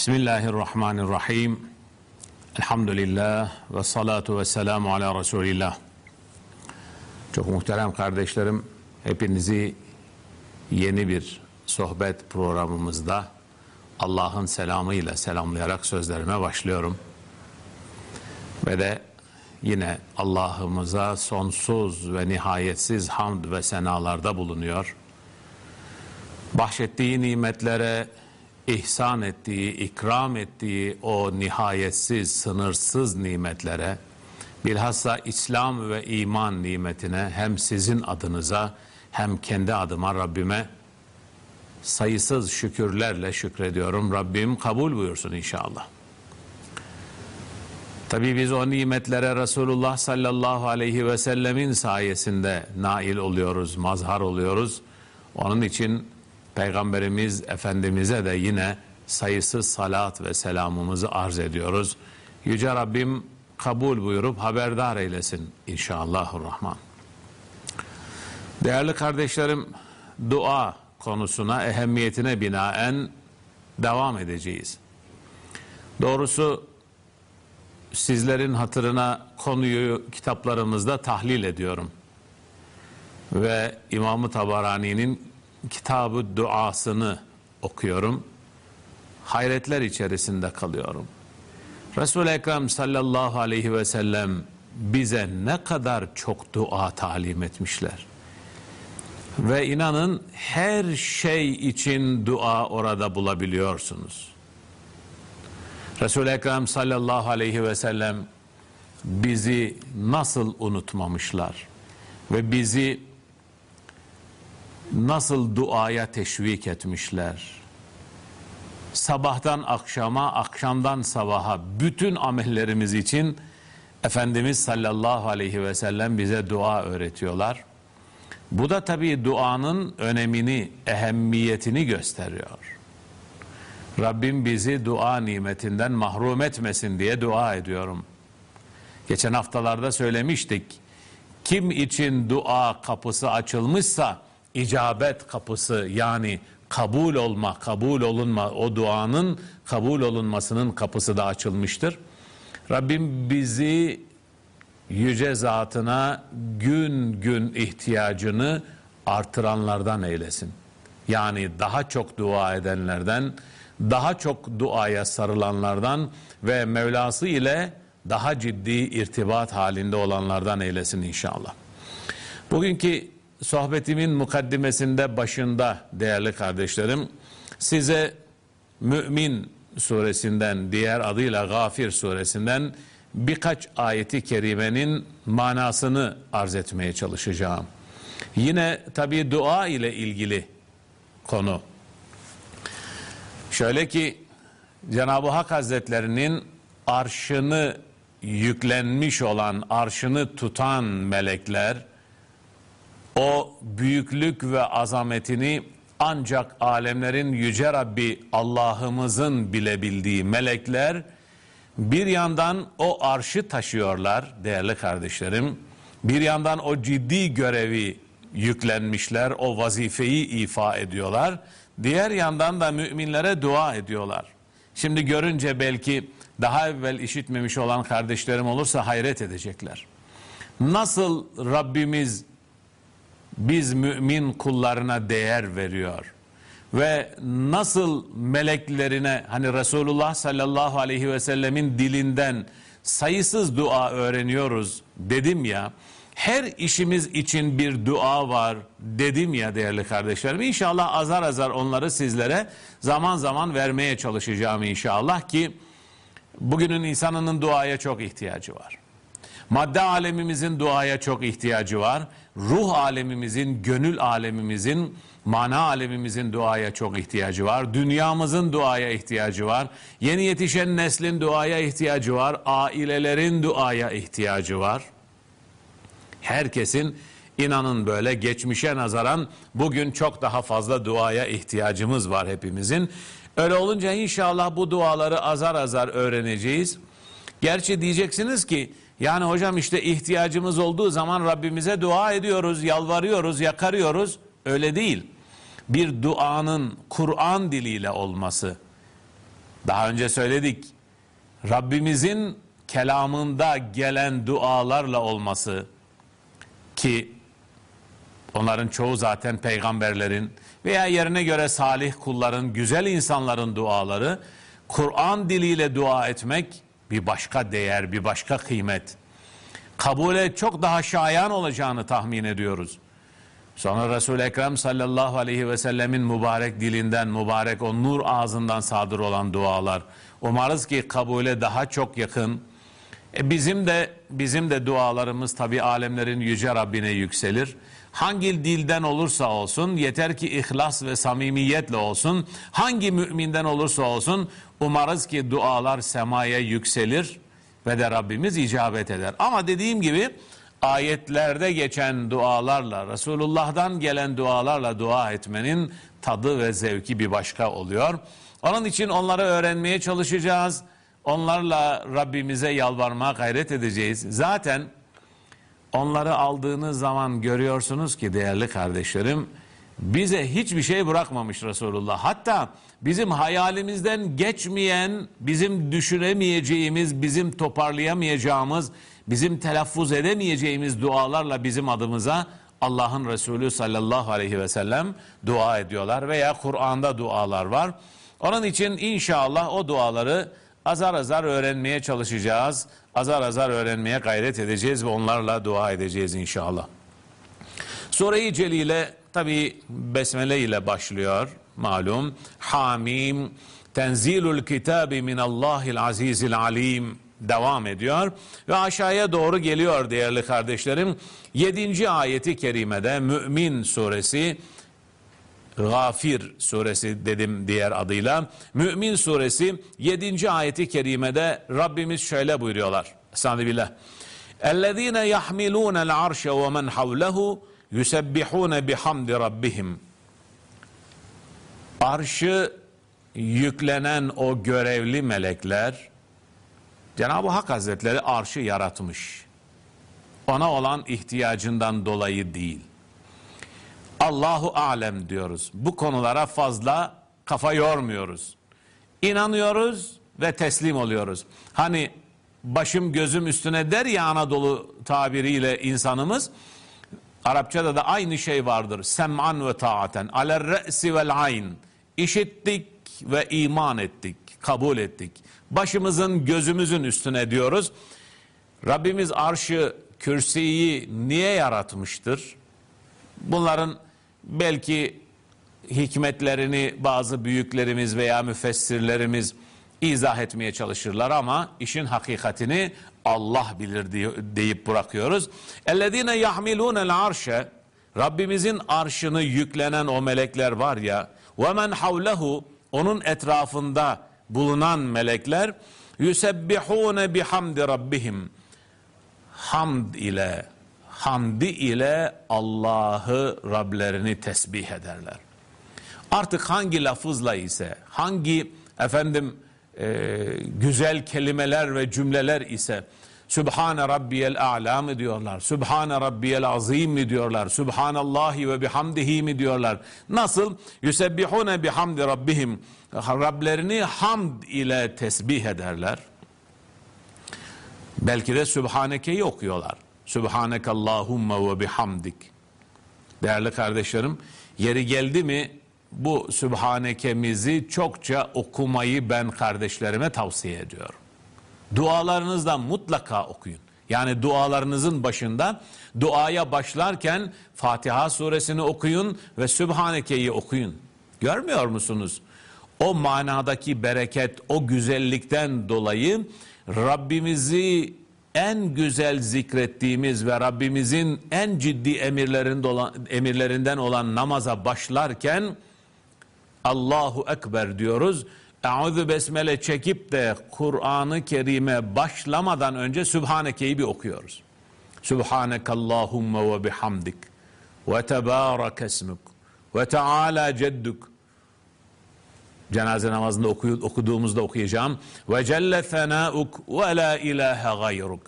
Bismillahirrahmanirrahim. Elhamdülillah ve salatu ve selamu ala Resulillah. Çok muhterem kardeşlerim, hepinizi yeni bir sohbet programımızda Allah'ın selamıyla selamlayarak sözlerime başlıyorum. Ve de yine Allah'ımıza sonsuz ve nihayetsiz hamd ve senalarda bulunuyor. Bahşettiği nimetlere, ihsan ettiği, ikram ettiği o nihayetsiz, sınırsız nimetlere, bilhassa İslam ve iman nimetine hem sizin adınıza hem kendi adıma Rabbime sayısız şükürlerle şükrediyorum. Rabbim kabul buyursun inşallah. Tabii biz o nimetlere Resulullah sallallahu aleyhi ve sellemin sayesinde nail oluyoruz, mazhar oluyoruz. Onun için Peygamberimiz Efendimiz'e de yine sayısız salat ve selamımızı arz ediyoruz. Yüce Rabbim kabul buyurup haberdar eylesin inşallahurrahman. Değerli kardeşlerim, dua konusuna, ehemmiyetine binaen devam edeceğiz. Doğrusu sizlerin hatırına konuyu kitaplarımızda tahlil ediyorum. Ve İmam-ı Tabarani'nin kitabı duasını okuyorum. Hayretler içerisinde kalıyorum. Resul-i Ekrem sallallahu aleyhi ve sellem bize ne kadar çok dua talim etmişler. Ve inanın her şey için dua orada bulabiliyorsunuz. Resul-i Ekrem sallallahu aleyhi ve sellem bizi nasıl unutmamışlar ve bizi nasıl duaya teşvik etmişler. Sabahtan akşama, akşamdan sabaha bütün amellerimiz için Efendimiz sallallahu aleyhi ve sellem bize dua öğretiyorlar. Bu da tabii duanın önemini, ehemmiyetini gösteriyor. Rabbim bizi dua nimetinden mahrum etmesin diye dua ediyorum. Geçen haftalarda söylemiştik. Kim için dua kapısı açılmışsa icabet kapısı yani kabul olma, kabul olunma o duanın kabul olunmasının kapısı da açılmıştır. Rabbim bizi yüce zatına gün gün ihtiyacını artıranlardan eylesin. Yani daha çok dua edenlerden, daha çok duaya sarılanlardan ve Mevlası ile daha ciddi irtibat halinde olanlardan eylesin inşallah. Bugünkü sohbetimin mukaddimesinde başında değerli kardeşlerim size Mümin suresinden diğer adıyla Gafir suresinden birkaç ayeti kerimenin manasını arz etmeye çalışacağım. Yine tabi dua ile ilgili konu. Şöyle ki Cenab-ı Hak Hazretlerinin arşını yüklenmiş olan, arşını tutan melekler o büyüklük ve azametini ancak alemlerin yüce Rabbi Allah'ımızın bilebildiği melekler bir yandan o arşı taşıyorlar değerli kardeşlerim. Bir yandan o ciddi görevi yüklenmişler, o vazifeyi ifa ediyorlar. Diğer yandan da müminlere dua ediyorlar. Şimdi görünce belki daha evvel işitmemiş olan kardeşlerim olursa hayret edecekler. Nasıl Rabbimiz biz mümin kullarına değer veriyor. Ve nasıl meleklerine hani Resulullah sallallahu aleyhi ve sellemin dilinden sayısız dua öğreniyoruz dedim ya her işimiz için bir dua var dedim ya değerli kardeşlerim. İnşallah azar azar onları sizlere zaman zaman vermeye çalışacağım inşallah ki bugünün insanının duaya çok ihtiyacı var. Madde alemimizin duaya çok ihtiyacı var ruh alemimizin, gönül alemimizin, mana alemimizin duaya çok ihtiyacı var. Dünyamızın duaya ihtiyacı var. Yeni yetişen neslin duaya ihtiyacı var. Ailelerin duaya ihtiyacı var. Herkesin inanın böyle geçmişe nazaran bugün çok daha fazla duaya ihtiyacımız var hepimizin. Öyle olunca inşallah bu duaları azar azar öğreneceğiz. Gerçi diyeceksiniz ki yani hocam işte ihtiyacımız olduğu zaman Rabbimize dua ediyoruz, yalvarıyoruz, yakarıyoruz. Öyle değil. Bir duanın Kur'an diliyle olması, Daha önce söyledik. Rabbimizin kelamında gelen dualarla olması ki onların çoğu zaten peygamberlerin veya yerine göre salih kulların, güzel insanların duaları, Kur'an diliyle dua etmek bir başka değer, bir başka kıymet. Kabule çok daha şayan olacağını tahmin ediyoruz. Sonra Resul-i Ekrem sallallahu aleyhi ve sellemin mübarek dilinden, mübarek o nur ağzından sadır olan dualar. Umarız ki kabule daha çok yakın. E bizim de bizim de dualarımız tabi alemlerin yüce Rabbine yükselir. Hangi dilden olursa olsun yeter ki ihlas ve samimiyetle olsun. Hangi müminden olursa olsun umarız ki dualar semaya yükselir ve de Rabbimiz icabet eder. Ama dediğim gibi ayetlerde geçen dualarla, Resulullah'dan gelen dualarla dua etmenin tadı ve zevki bir başka oluyor. Onun için onları öğrenmeye çalışacağız. Onlarla Rabbimize yalvarmaya gayret edeceğiz. Zaten onları aldığınız zaman görüyorsunuz ki değerli kardeşlerim, bize hiçbir şey bırakmamış Resulullah. Hatta bizim hayalimizden geçmeyen, bizim düşünemeyeceğimiz, bizim toparlayamayacağımız, bizim telaffuz edemeyeceğimiz dualarla bizim adımıza Allah'ın Resulü sallallahu aleyhi ve sellem dua ediyorlar veya Kur'an'da dualar var. Onun için inşallah o duaları azar azar öğrenmeye çalışacağız. Azar azar öğrenmeye gayret edeceğiz ve onlarla dua edeceğiz inşallah. Sure-i Celile tabi besmele ile başlıyor malum. Hamim tenzilul kitabi min Allahil azizil alim devam ediyor ve aşağıya doğru geliyor değerli kardeşlerim. Yedinci ayeti kerimede Mümin suresi Gafir suresi dedim diğer adıyla. Mümin suresi 7. ayeti kerimede Rabbimiz şöyle buyuruyorlar. Estağfirullah. اَلَّذ۪ينَ يَحْمِلُونَ الْعَرْشَ وَمَنْ حَوْلَهُ يُسَبِّحُونَ بِحَمْدِ رَبِّهِمْ Arşı yüklenen o görevli melekler Cenab-ı Hak Hazretleri arşı yaratmış. Ona olan ihtiyacından dolayı değil. Allahu alem diyoruz. Bu konulara fazla kafa yormuyoruz. İnanıyoruz ve teslim oluyoruz. Hani başım gözüm üstüne der ya Anadolu tabiriyle insanımız. Arapçada da aynı şey vardır. Sem'an ve taaten. Aler re'si vel ayn. İşittik ve iman ettik. Kabul ettik. Başımızın gözümüzün üstüne diyoruz. Rabbimiz arşı, kürsiyi niye yaratmıştır? Bunların belki hikmetlerini bazı büyüklerimiz veya müfessirlerimiz izah etmeye çalışırlar ama işin hakikatini Allah bilir deyip bırakıyoruz. Ellezine yahmilunel arşe Rabbimizin arşını yüklenen o melekler var ya ve men onun etrafında bulunan melekler yusebbihune bihamdi rabbihim hamd ile hamdi ile Allah'ı Rablerini tesbih ederler. Artık hangi lafızla ise, hangi efendim e, güzel kelimeler ve cümleler ise Sübhane Rabbiyel A'la mı diyorlar? Sübhane Rabbiyel Azim mi diyorlar? Sübhanallahi ve bihamdihi mi diyorlar? Nasıl? Yusebbihune bihamdi Rabbihim. Rablerini hamd ile tesbih ederler. Belki de Sübhaneke'yi okuyorlar. Subhanekallahumma ve bihamdik. Değerli kardeşlerim, yeri geldi mi bu Sübhanekemizi çokça okumayı ben kardeşlerime tavsiye ediyorum. Dualarınızda mutlaka okuyun. Yani dualarınızın başında duaya başlarken Fatiha suresini okuyun ve Sübhaneke'yi okuyun. Görmüyor musunuz? O manadaki bereket, o güzellikten dolayı Rabbimizi en güzel zikrettiğimiz ve Rabbimizin en ciddi emirlerinden olan namaza başlarken Allahu Ekber diyoruz. Eûzü besmele çekip de Kur'an-ı Kerim'e başlamadan önce Sübhaneke'yi bir okuyoruz. Subhanekallahumma ve bihamdik ve tebârek esmuk ve teâlâ cedduk cenaze namazında okuduğumuzda okuyacağım. Ve celle fenauk ve la ilahe gayruk.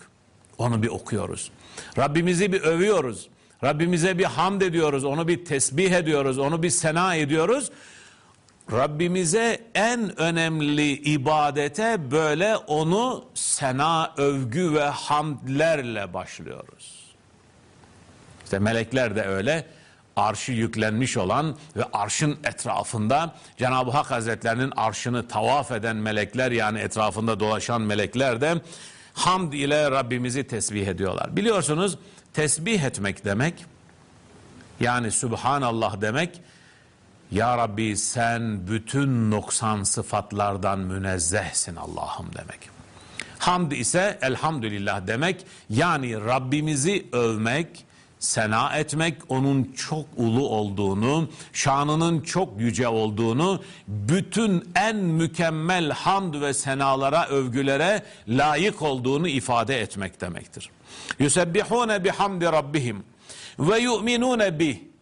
Onu bir okuyoruz. Rabbimizi bir övüyoruz. Rabbimize bir hamd ediyoruz. Onu bir tesbih ediyoruz. Onu bir sena ediyoruz. Rabbimize en önemli ibadete böyle onu sena, övgü ve hamdlerle başlıyoruz. İşte melekler de öyle arşı yüklenmiş olan ve arşın etrafında Cenab-ı Hak Hazretlerinin arşını tavaf eden melekler yani etrafında dolaşan melekler de hamd ile Rabbimizi tesbih ediyorlar. Biliyorsunuz tesbih etmek demek yani Subhanallah demek ya Rabbi sen bütün noksan sıfatlardan münezzehsin Allah'ım demek. Hamd ise elhamdülillah demek yani Rabbimizi övmek, sena etmek, onun çok ulu olduğunu, şanının çok yüce olduğunu, bütün en mükemmel hamd ve senalara, övgülere layık olduğunu ifade etmek demektir. Yusebbihune bihamdi rabbihim ve yu'minune bih.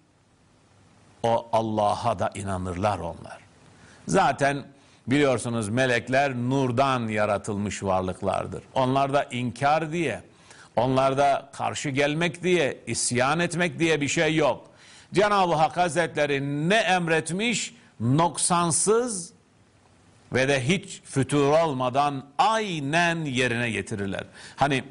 O Allah'a da inanırlar onlar. Zaten biliyorsunuz melekler nurdan yaratılmış varlıklardır. Onlarda inkar diye, onlarda karşı gelmek diye, isyan etmek diye bir şey yok. Cenab-ı Hak Hazretleri ne emretmiş? Noksansız ve de hiç fütur olmadan aynen yerine getirirler. Hani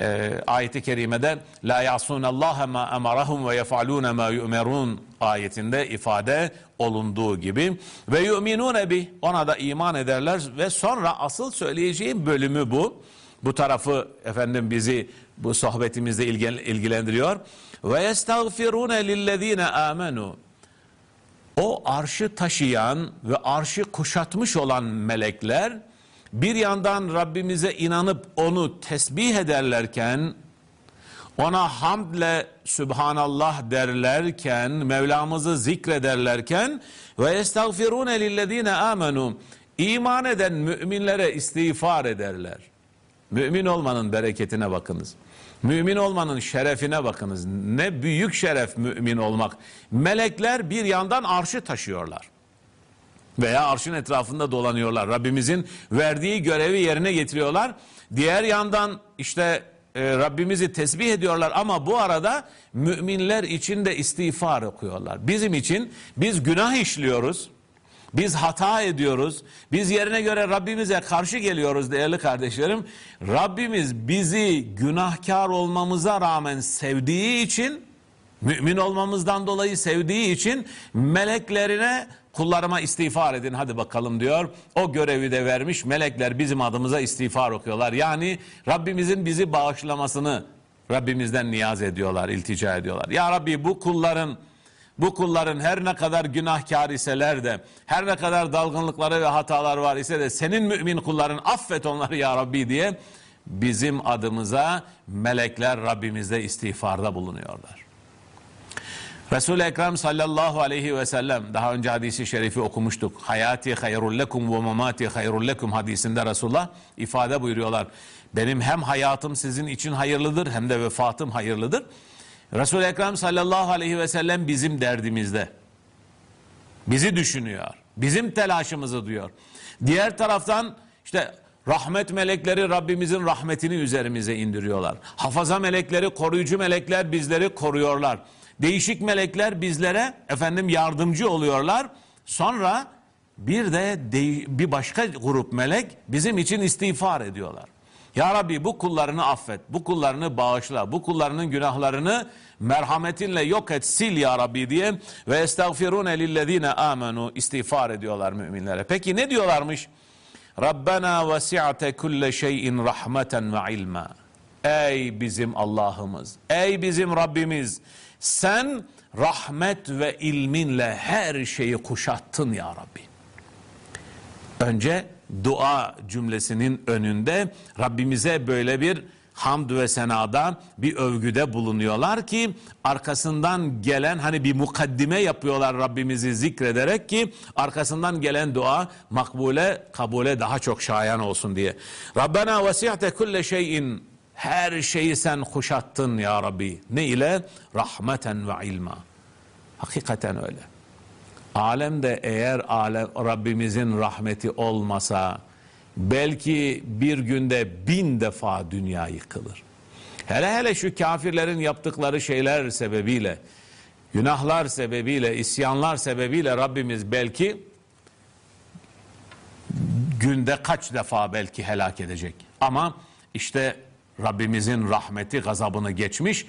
e, ayeti kerimede la yasunallaha ma emarahum ve yefalun ma yu'merun ayetinde ifade olunduğu gibi ve yu'minun bi ona da iman ederler ve sonra asıl söyleyeceğim bölümü bu. Bu tarafı efendim bizi bu sohbetimizde ilgilendiriyor. Ve yestagfirun lillezine amenu o arşı taşıyan ve arşı kuşatmış olan melekler bir yandan Rabbimize inanıp onu tesbih ederlerken, ona hamdle Sübhanallah derlerken, Mevlamızı zikrederlerken ve estağfirune lillezine amenu iman eden müminlere istiğfar ederler. Mümin olmanın bereketine bakınız. Mümin olmanın şerefine bakınız. Ne büyük şeref mümin olmak. Melekler bir yandan arşı taşıyorlar veya arşın etrafında dolanıyorlar. Rabbimizin verdiği görevi yerine getiriyorlar. Diğer yandan işte e, Rabbimizi tesbih ediyorlar ama bu arada müminler için de istiğfar okuyorlar. Bizim için biz günah işliyoruz. Biz hata ediyoruz. Biz yerine göre Rabbimize karşı geliyoruz değerli kardeşlerim. Rabbimiz bizi günahkar olmamıza rağmen sevdiği için, mümin olmamızdan dolayı sevdiği için meleklerine kullarıma istiğfar edin hadi bakalım diyor. O görevi de vermiş melekler bizim adımıza istiğfar okuyorlar. Yani Rabbimizin bizi bağışlamasını Rabbimizden niyaz ediyorlar, iltica ediyorlar. Ya Rabbi bu kulların bu kulların her ne kadar günahkar iseler de, her ne kadar dalgınlıkları ve hatalar var ise de senin mümin kulların affet onları ya Rabbi diye bizim adımıza melekler Rabbimizde istiğfarda bulunuyorlar. Resul-i Ekrem sallallahu aleyhi ve sellem daha önce hadisi şerifi okumuştuk. Hayati hayrul lekum ve mamati hayrul lekum hadisinde Resulullah ifade buyuruyorlar. Benim hem hayatım sizin için hayırlıdır hem de vefatım hayırlıdır. Resul-i Ekrem sallallahu aleyhi ve sellem bizim derdimizde. Bizi düşünüyor. Bizim telaşımızı duyuyor. Diğer taraftan işte rahmet melekleri Rabbimizin rahmetini üzerimize indiriyorlar. Hafaza melekleri, koruyucu melekler bizleri koruyorlar. Değişik melekler bizlere efendim yardımcı oluyorlar. Sonra bir de bir başka grup melek bizim için istiğfar ediyorlar. Ya Rabbi bu kullarını affet, bu kullarını bağışla, bu kullarının günahlarını merhametinle yok et, sil ya Rabbi diye ve estağfirune lillezine amenu istiğfar ediyorlar müminlere. Peki ne diyorlarmış? Rabbena vesi'te kulle şeyin rahmeten ve ilma. Ey bizim Allah'ımız, ey bizim Rabbimiz sen rahmet ve ilminle her şeyi kuşattın ya Rabbi. Önce dua cümlesinin önünde Rabbimize böyle bir hamd ve senada bir övgüde bulunuyorlar ki arkasından gelen hani bir mukaddime yapıyorlar Rabbimizi zikrederek ki arkasından gelen dua makbule kabule daha çok şayan olsun diye. Rabbena vesi'te kulle şeyin her şeyi sen kuşattın ya Rabbi. Ne ile? Rahmeten ve ilma. Hakikaten öyle. Alemde eğer alem, Rabbimizin rahmeti olmasa belki bir günde bin defa dünya yıkılır. Hele hele şu kafirlerin yaptıkları şeyler sebebiyle, günahlar sebebiyle, isyanlar sebebiyle Rabbimiz belki günde kaç defa belki helak edecek. Ama işte Rabbimizin rahmeti gazabını geçmiş.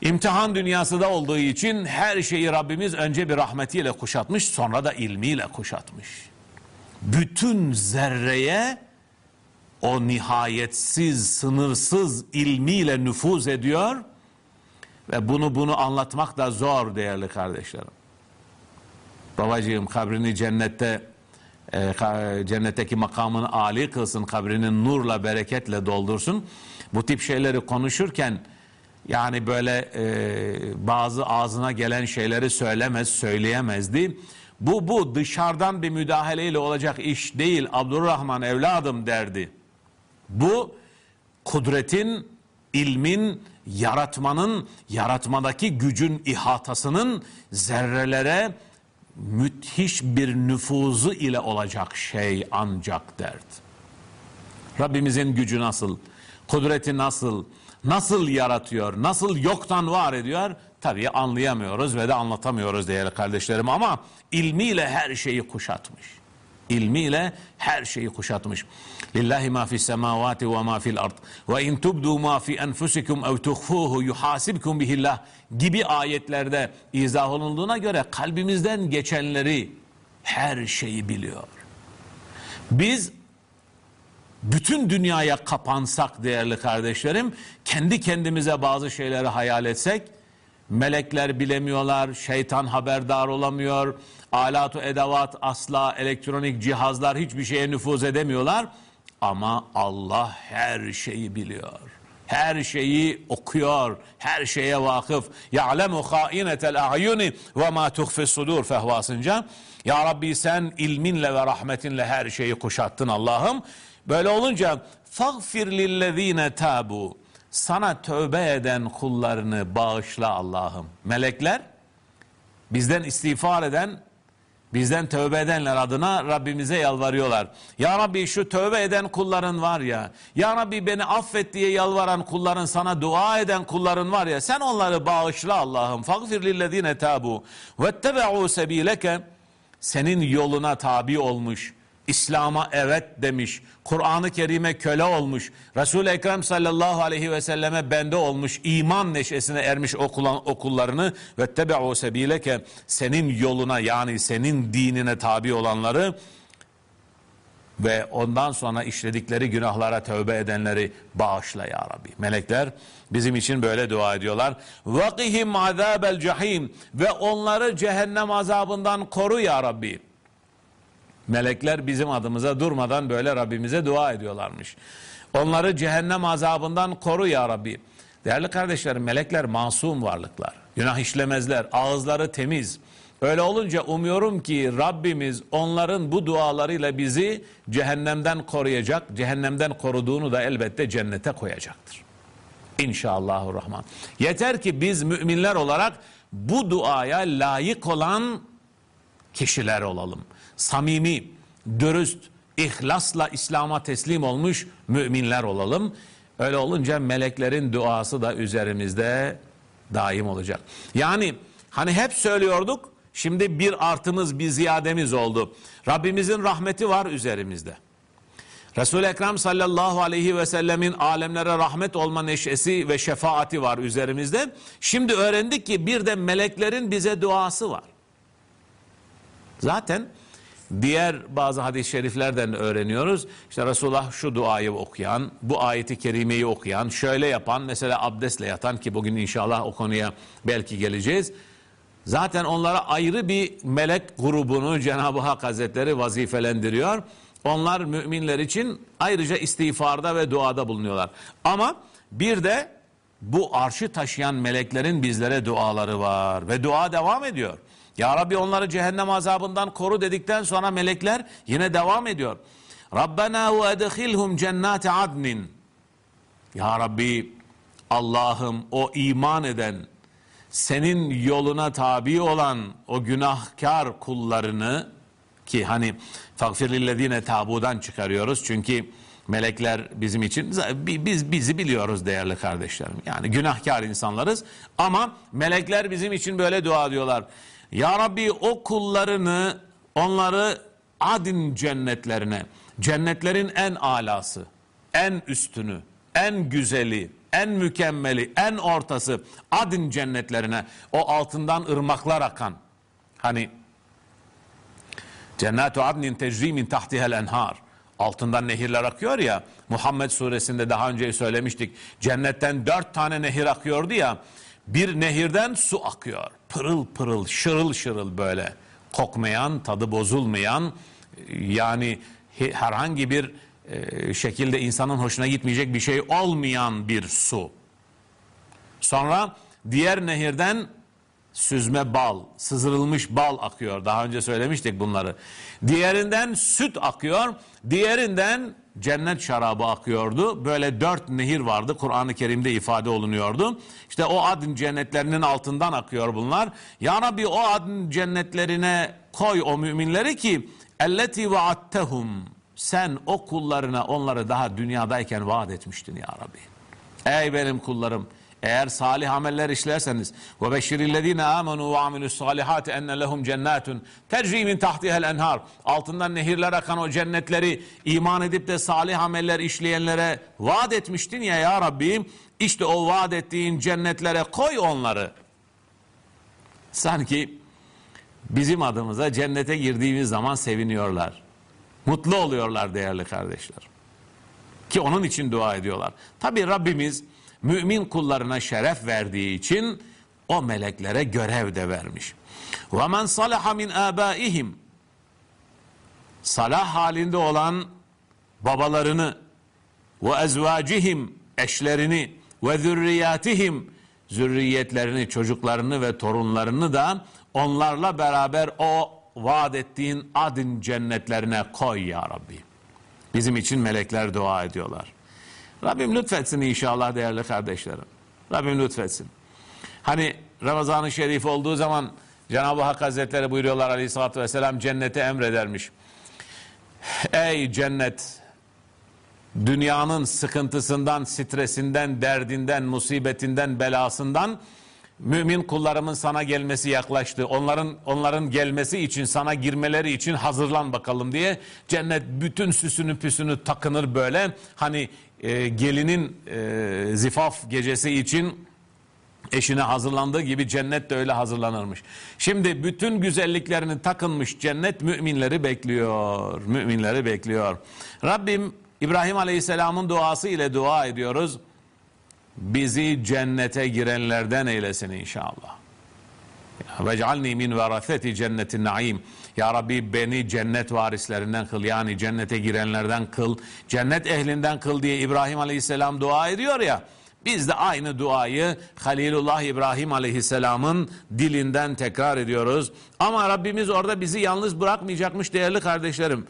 İmtihan dünyası da olduğu için her şeyi Rabbimiz önce bir rahmetiyle kuşatmış sonra da ilmiyle kuşatmış. Bütün zerreye o nihayetsiz, sınırsız ilmiyle nüfuz ediyor ve bunu bunu anlatmak da zor değerli kardeşlerim. Babacığım kabrini cennette e, cennetteki makamını âli kılsın, kabrini nurla, bereketle doldursun. Bu tip şeyleri konuşurken yani böyle e, bazı ağzına gelen şeyleri söylemez, söyleyemezdi. Bu bu dışarıdan bir müdahaleyle olacak iş değil. Abdurrahman evladım derdi. Bu kudretin, ilmin, yaratmanın, yaratmadaki gücün ihatasının zerrelere müthiş bir nüfuzu ile olacak şey ancak derdi. Rabbimizin gücü nasıl, kudreti nasıl, nasıl yaratıyor, nasıl yoktan var ediyor tabii anlayamıyoruz ve de anlatamıyoruz değerli kardeşlerim ama ilmiyle her şeyi kuşatmış. İlmiyle her şeyi kuşatmış. Lillahi ma fi semavati ve ma fil ard. Ve in tubdu ma fi enfusikum ev tuhfuhu yuhasibkum bihillah gibi ayetlerde izah olunduğuna göre kalbimizden geçenleri her şeyi biliyor. Biz bütün dünyaya kapansak değerli kardeşlerim, kendi kendimize bazı şeyleri hayal etsek, melekler bilemiyorlar, şeytan haberdar olamıyor, alatu edavat asla elektronik cihazlar hiçbir şeye nüfuz edemiyorlar. Ama Allah her şeyi biliyor. Her şeyi okuyor, her şeye vakıf. Ya'lemu khainetel a'yuni ve ma tuhfi sudur fehvasınca. Ya Rabbi sen ilminle ve rahmetinle her şeyi kuşattın Allah'ım. Böyle olunca fagfir lillezine tabu. Sana tövbe eden kullarını bağışla Allah'ım. Melekler bizden istiğfar eden Bizden tövbe edenler adına Rabbimize yalvarıyorlar. Ya Rabbi şu tövbe eden kulların var ya. Ya Rabbi beni affet diye yalvaran kulların sana dua eden kulların var ya. Sen onları bağışla Allah'ım. Fagfir lillezine tabu. Vettebe'u sebileke. Senin yoluna tabi olmuş İslam'a evet demiş. Kur'an-ı Kerim'e köle olmuş. Resul-i Ekrem sallallahu aleyhi ve selleme bende olmuş. iman neşesine ermiş okulan, okullarını ve tebe'u sebileke senin yoluna yani senin dinine tabi olanları ve ondan sonra işledikleri günahlara tövbe edenleri bağışla ya Rabbi. Melekler bizim için böyle dua ediyorlar. Vakihim azabel cahim ve onları cehennem azabından koru ya Rabbi. Melekler bizim adımıza durmadan böyle Rabbimize dua ediyorlarmış. Onları cehennem azabından koru ya Rabbi. Değerli kardeşlerim melekler masum varlıklar. Günah işlemezler. Ağızları temiz. Öyle olunca umuyorum ki Rabbimiz onların bu dualarıyla bizi cehennemden koruyacak. Cehennemden koruduğunu da elbette cennete koyacaktır. İnşallahurrahman. Yeter ki biz müminler olarak bu duaya layık olan kişiler olalım samimi, dürüst, ihlasla İslam'a teslim olmuş müminler olalım. Öyle olunca meleklerin duası da üzerimizde daim olacak. Yani hani hep söylüyorduk, şimdi bir artımız, bir ziyademiz oldu. Rabbimizin rahmeti var üzerimizde. Resul-i Ekrem sallallahu aleyhi ve sellemin alemlere rahmet olma neşesi ve şefaati var üzerimizde. Şimdi öğrendik ki bir de meleklerin bize duası var. Zaten Diğer bazı hadis-i şeriflerden öğreniyoruz. İşte Resulullah şu duayı okuyan, bu ayeti kerimeyi okuyan, şöyle yapan, mesela abdestle yatan ki bugün inşallah o konuya belki geleceğiz. Zaten onlara ayrı bir melek grubunu Cenab-ı Hak Hazretleri vazifelendiriyor. Onlar müminler için ayrıca istiğfarda ve duada bulunuyorlar. Ama bir de bu arşı taşıyan meleklerin bizlere duaları var ve dua devam ediyor. Ya Rabbi onları cehennem azabından koru dedikten sonra melekler yine devam ediyor. Rabbena ve edhilhum cennate adnin. Ya Rabbi Allah'ım o iman eden, senin yoluna tabi olan o günahkar kullarını ki hani fakfir lillezine tabudan çıkarıyoruz çünkü melekler bizim için biz bizi biliyoruz değerli kardeşlerim. Yani günahkar insanlarız ama melekler bizim için böyle dua diyorlar. Ya Rabbi o kullarını onları adin cennetlerine, cennetlerin en alası, en üstünü, en güzeli, en mükemmeli, en ortası adin cennetlerine, o altından ırmaklar akan. Hani Cennet-u adnin tecri min tahtihel enhar. Altından nehirler akıyor ya. Muhammed suresinde daha önce söylemiştik. Cennetten dört tane nehir akıyordu ya. Bir nehirden su akıyor. Pırıl pırıl, şırıl şırıl böyle. Kokmayan, tadı bozulmayan, yani herhangi bir e, şekilde insanın hoşuna gitmeyecek bir şey olmayan bir su. Sonra diğer nehirden süzme bal, sızdırılmış bal akıyor. Daha önce söylemiştik bunları. Diğerinden süt akıyor, diğerinden cennet şarabı akıyordu. Böyle dört nehir vardı. Kur'an-ı Kerim'de ifade olunuyordu. İşte o adın cennetlerinin altından akıyor bunlar. Ya Rabbi o adın cennetlerine koy o müminleri ki elleti vaattehum sen o kullarına onları daha dünyadayken vaat etmiştin ya Rabbi. Ey benim kullarım eğer salih ameller işlerseniz ve beşirillezine amenu ve amilus salihati enne lehum cennetun tecri min tahtihel enhar altından nehirler akan o cennetleri iman edip de salih ameller işleyenlere vaat etmiştin ya ya Rabbi işte o vaat ettiğin cennetlere koy onları. Sanki bizim adımıza cennete girdiğimiz zaman seviniyorlar. Mutlu oluyorlar değerli kardeşler ki onun için dua ediyorlar. Tabi Rabbimiz mümin kullarına şeref verdiği için o meleklere görev de vermiş. وَمَنْ صَلَحَ مِنْ آبَائِهِمْ Salah halinde olan babalarını ve ezvacihim eşlerini ve zürriyatihim zürriyetlerini, çocuklarını ve torunlarını da onlarla beraber o vaat ettiğin adın cennetlerine koy ya Rabbi. Bizim için melekler dua ediyorlar. Rabbim lütfetsin inşallah değerli kardeşlerim. Rabbim lütfetsin. Hani Ramazan-ı Şerif olduğu zaman Cenab-ı Hak Hazretleri buyuruyorlar aleyhissalatü vesselam cennete emredermiş. Ey cennet dünyanın sıkıntısından, stresinden, derdinden, musibetinden, belasından mümin kullarımın sana gelmesi yaklaştı. Onların onların gelmesi için sana girmeleri için hazırlan bakalım diye cennet bütün süsünü püsünü takınır böyle. Hani e, gelinin e, zifaf gecesi için eşine hazırlandığı gibi cennet de öyle hazırlanırmış. Şimdi bütün güzelliklerini takınmış cennet müminleri bekliyor. Müminleri bekliyor. Rabbim İbrahim Aleyhisselam'ın duası ile dua ediyoruz. Bizi cennete girenlerden eylesin inşallah. Vec'alni min veraseti cennetin naim. Ya Rabbi beni cennet varislerinden kıl. Yani cennete girenlerden kıl. Cennet ehlinden kıl diye İbrahim Aleyhisselam dua ediyor ya. Biz de aynı duayı Halilullah İbrahim Aleyhisselam'ın dilinden tekrar ediyoruz. Ama Rabbimiz orada bizi yalnız bırakmayacakmış değerli kardeşlerim.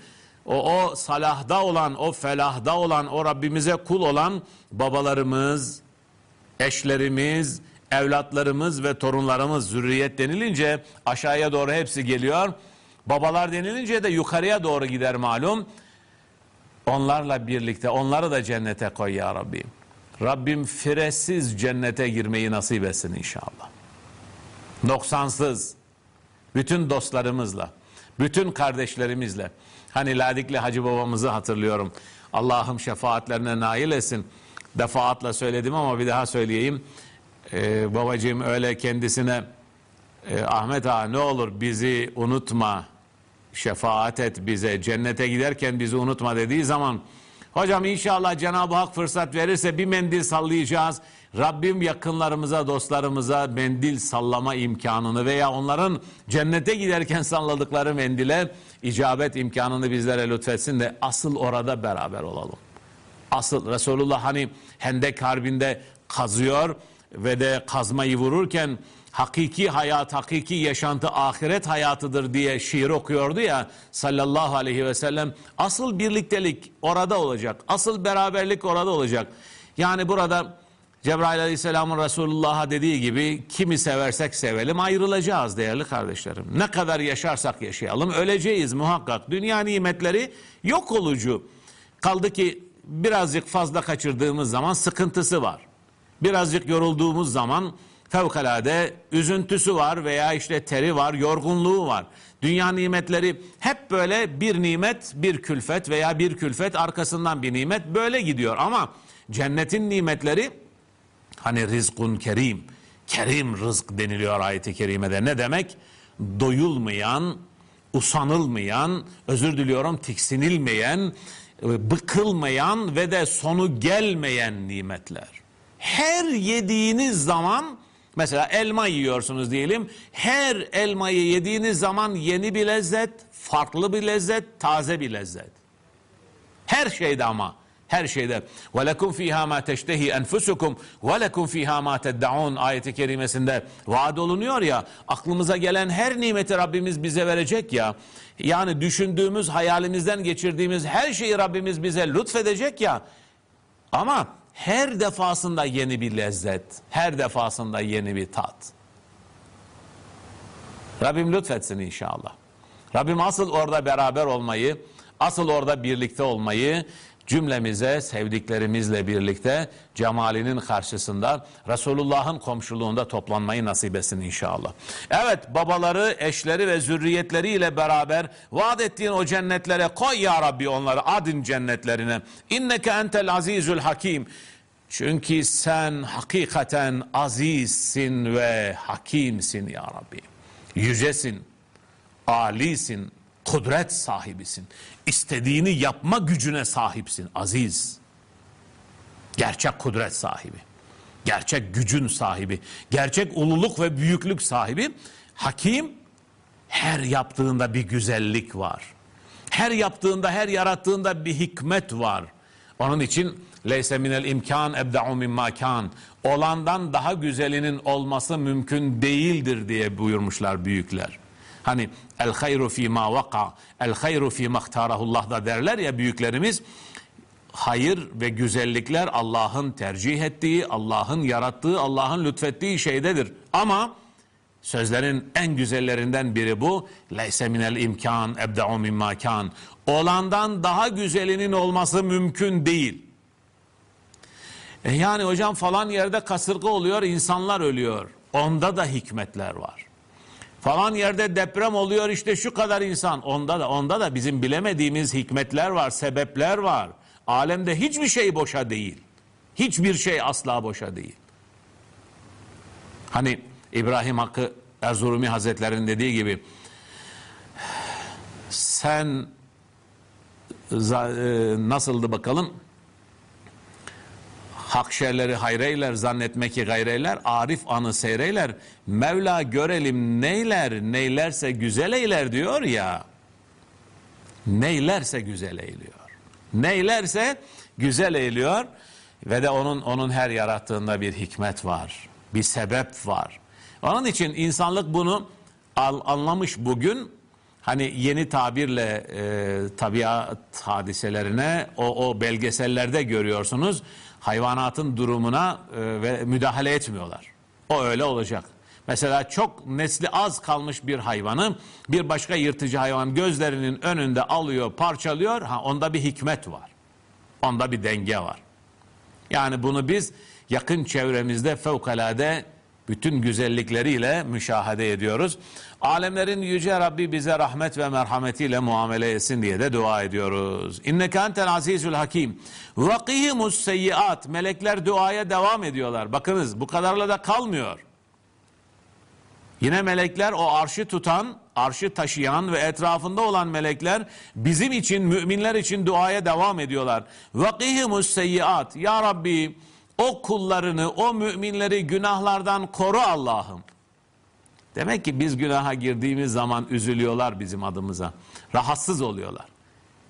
O, o salahda olan, o felahda olan, o Rabbimize kul olan babalarımız, eşlerimiz, evlatlarımız ve torunlarımız zürriyet denilince aşağıya doğru hepsi geliyor. Babalar denilince de yukarıya doğru gider malum. Onlarla birlikte onları da cennete koy ya Rabbi. Rabbim firesiz cennete girmeyi nasip etsin inşallah. Noksansız, bütün dostlarımızla, bütün kardeşlerimizle. Hani Ladikli Hacı babamızı hatırlıyorum. Allah'ım şefaatlerine nail etsin. Defaatla söyledim ama bir daha söyleyeyim. Ee, babacığım öyle kendisine e, Ahmet ağa ne olur bizi unutma şefaat et bize cennete giderken bizi unutma dediği zaman hocam inşallah Cenab-ı Hak fırsat verirse bir mendil sallayacağız. Rabbim yakınlarımıza dostlarımıza mendil sallama imkanını veya onların cennete giderken salladıkları mendile icabet imkanını bizlere lütfetsin de asıl orada beraber olalım. Asıl Resulullah hani Hendek Harbi'nde kazıyor ve de kazmayı vururken hakiki hayat, hakiki yaşantı ahiret hayatıdır diye şiir okuyordu ya sallallahu aleyhi ve sellem. Asıl birliktelik orada olacak. Asıl beraberlik orada olacak. Yani burada Cebrail aleyhisselamın Resulullah'a dediği gibi kimi seversek sevelim ayrılacağız değerli kardeşlerim. Ne kadar yaşarsak yaşayalım öleceğiz muhakkak. Dünya nimetleri yok olucu. Kaldı ki birazcık fazla kaçırdığımız zaman sıkıntısı var. Birazcık yorulduğumuz zaman fevkalade üzüntüsü var veya işte teri var, yorgunluğu var. Dünya nimetleri hep böyle bir nimet, bir külfet veya bir külfet arkasından bir nimet böyle gidiyor. Ama cennetin nimetleri hani rizkun kerim, kerim rızk deniliyor ayeti kerimede. Ne demek? Doyulmayan, usanılmayan, özür diliyorum tiksinilmeyen, bıkılmayan ve de sonu gelmeyen nimetler. Her yediğiniz zaman mesela elma yiyorsunuz diyelim. Her elmayı yediğiniz zaman yeni bir lezzet, farklı bir lezzet, taze bir lezzet. Her şeyde ama her şeyde. Fiha ma teştehi enfusukum ve lekum fiha ma ted'un ayeti kerimesinde vaad olunuyor ya aklımıza gelen her nimeti Rabbimiz bize verecek ya. Yani düşündüğümüz, hayalimizden geçirdiğimiz her şeyi Rabbimiz bize lütfedecek ya. Ama her defasında yeni bir lezzet, her defasında yeni bir tat. Rabbim lütfetsin inşallah. Rabbim asıl orada beraber olmayı, asıl orada birlikte olmayı, cümlemize sevdiklerimizle birlikte cemalinin karşısında Resulullah'ın komşuluğunda toplanmayı nasip etsin inşallah. Evet babaları, eşleri ve zürriyetleriyle beraber vaat ettiğin o cennetlere koy ya Rabbi onları adın cennetlerine. İnneke entel azizül hakim. Çünkü sen hakikaten azizsin ve hakimsin ya Rabbi. Yücesin, alisin, kudret sahibisin. İstediğini yapma gücüne sahipsin aziz. Gerçek kudret sahibi. Gerçek gücün sahibi. Gerçek ululuk ve büyüklük sahibi. Hakim her yaptığında bir güzellik var. Her yaptığında, her yarattığında bir hikmet var. Onun için leyse minel imkan ebda'u mimma. Olandan daha güzelinin olması mümkün değildir diye buyurmuşlar büyükler. Hani el hayru fi ma vaka, el hayru fi mahtarahullah da derler ya büyüklerimiz. Hayır ve güzellikler Allah'ın tercih ettiği, Allah'ın yarattığı, Allah'ın lütfettiği şeydedir. Ama sözlerin en güzellerinden biri bu. Leyse minel imkan ebda'u mimma. Olandan daha güzelinin olması mümkün değil. E yani hocam falan yerde kasırga oluyor, insanlar ölüyor. Onda da hikmetler var. Falan yerde deprem oluyor işte şu kadar insan. Onda da onda da bizim bilemediğimiz hikmetler var, sebepler var. Alemde hiçbir şey boşa değil. Hiçbir şey asla boşa değil. Hani İbrahim Hakkı Erzurumi Hazretleri'nin dediği gibi sen e, nasıldı bakalım? Hak şerleri hayreyler zannetmek ki gayreyler arif anı seyreyler Mevla görelim neyler neylerse güzel eyler diyor ya. Neylerse güzel eyliyor. Neylerse güzel eyliyor ve de onun onun her yarattığında bir hikmet var bir sebep var. Onun için insanlık bunu al, anlamış bugün. Hani yeni tabirle e, tabiat hadiselerine o, o belgesellerde görüyorsunuz hayvanatın durumuna e, ve müdahale etmiyorlar. O öyle olacak. Mesela çok nesli az kalmış bir hayvanı bir başka yırtıcı hayvan gözlerinin önünde alıyor, parçalıyor. Ha onda bir hikmet var. Onda bir denge var. Yani bunu biz yakın çevremizde fevkalade bütün güzellikleriyle müşahede ediyoruz. Alemlerin yüce Rabbi bize rahmet ve merhametiyle muamele etsin diye de dua ediyoruz. İnneke entel azizül hakim. Vakihimus seyyiat. Melekler duaya devam ediyorlar. Bakınız bu kadarla da kalmıyor. Yine melekler o arşı tutan, arşı taşıyan ve etrafında olan melekler bizim için, müminler için duaya devam ediyorlar. Vakihimus seyyiat. Ya Rabbi o kullarını, o müminleri günahlardan koru Allah'ım. Demek ki biz günaha girdiğimiz zaman üzülüyorlar bizim adımıza. Rahatsız oluyorlar.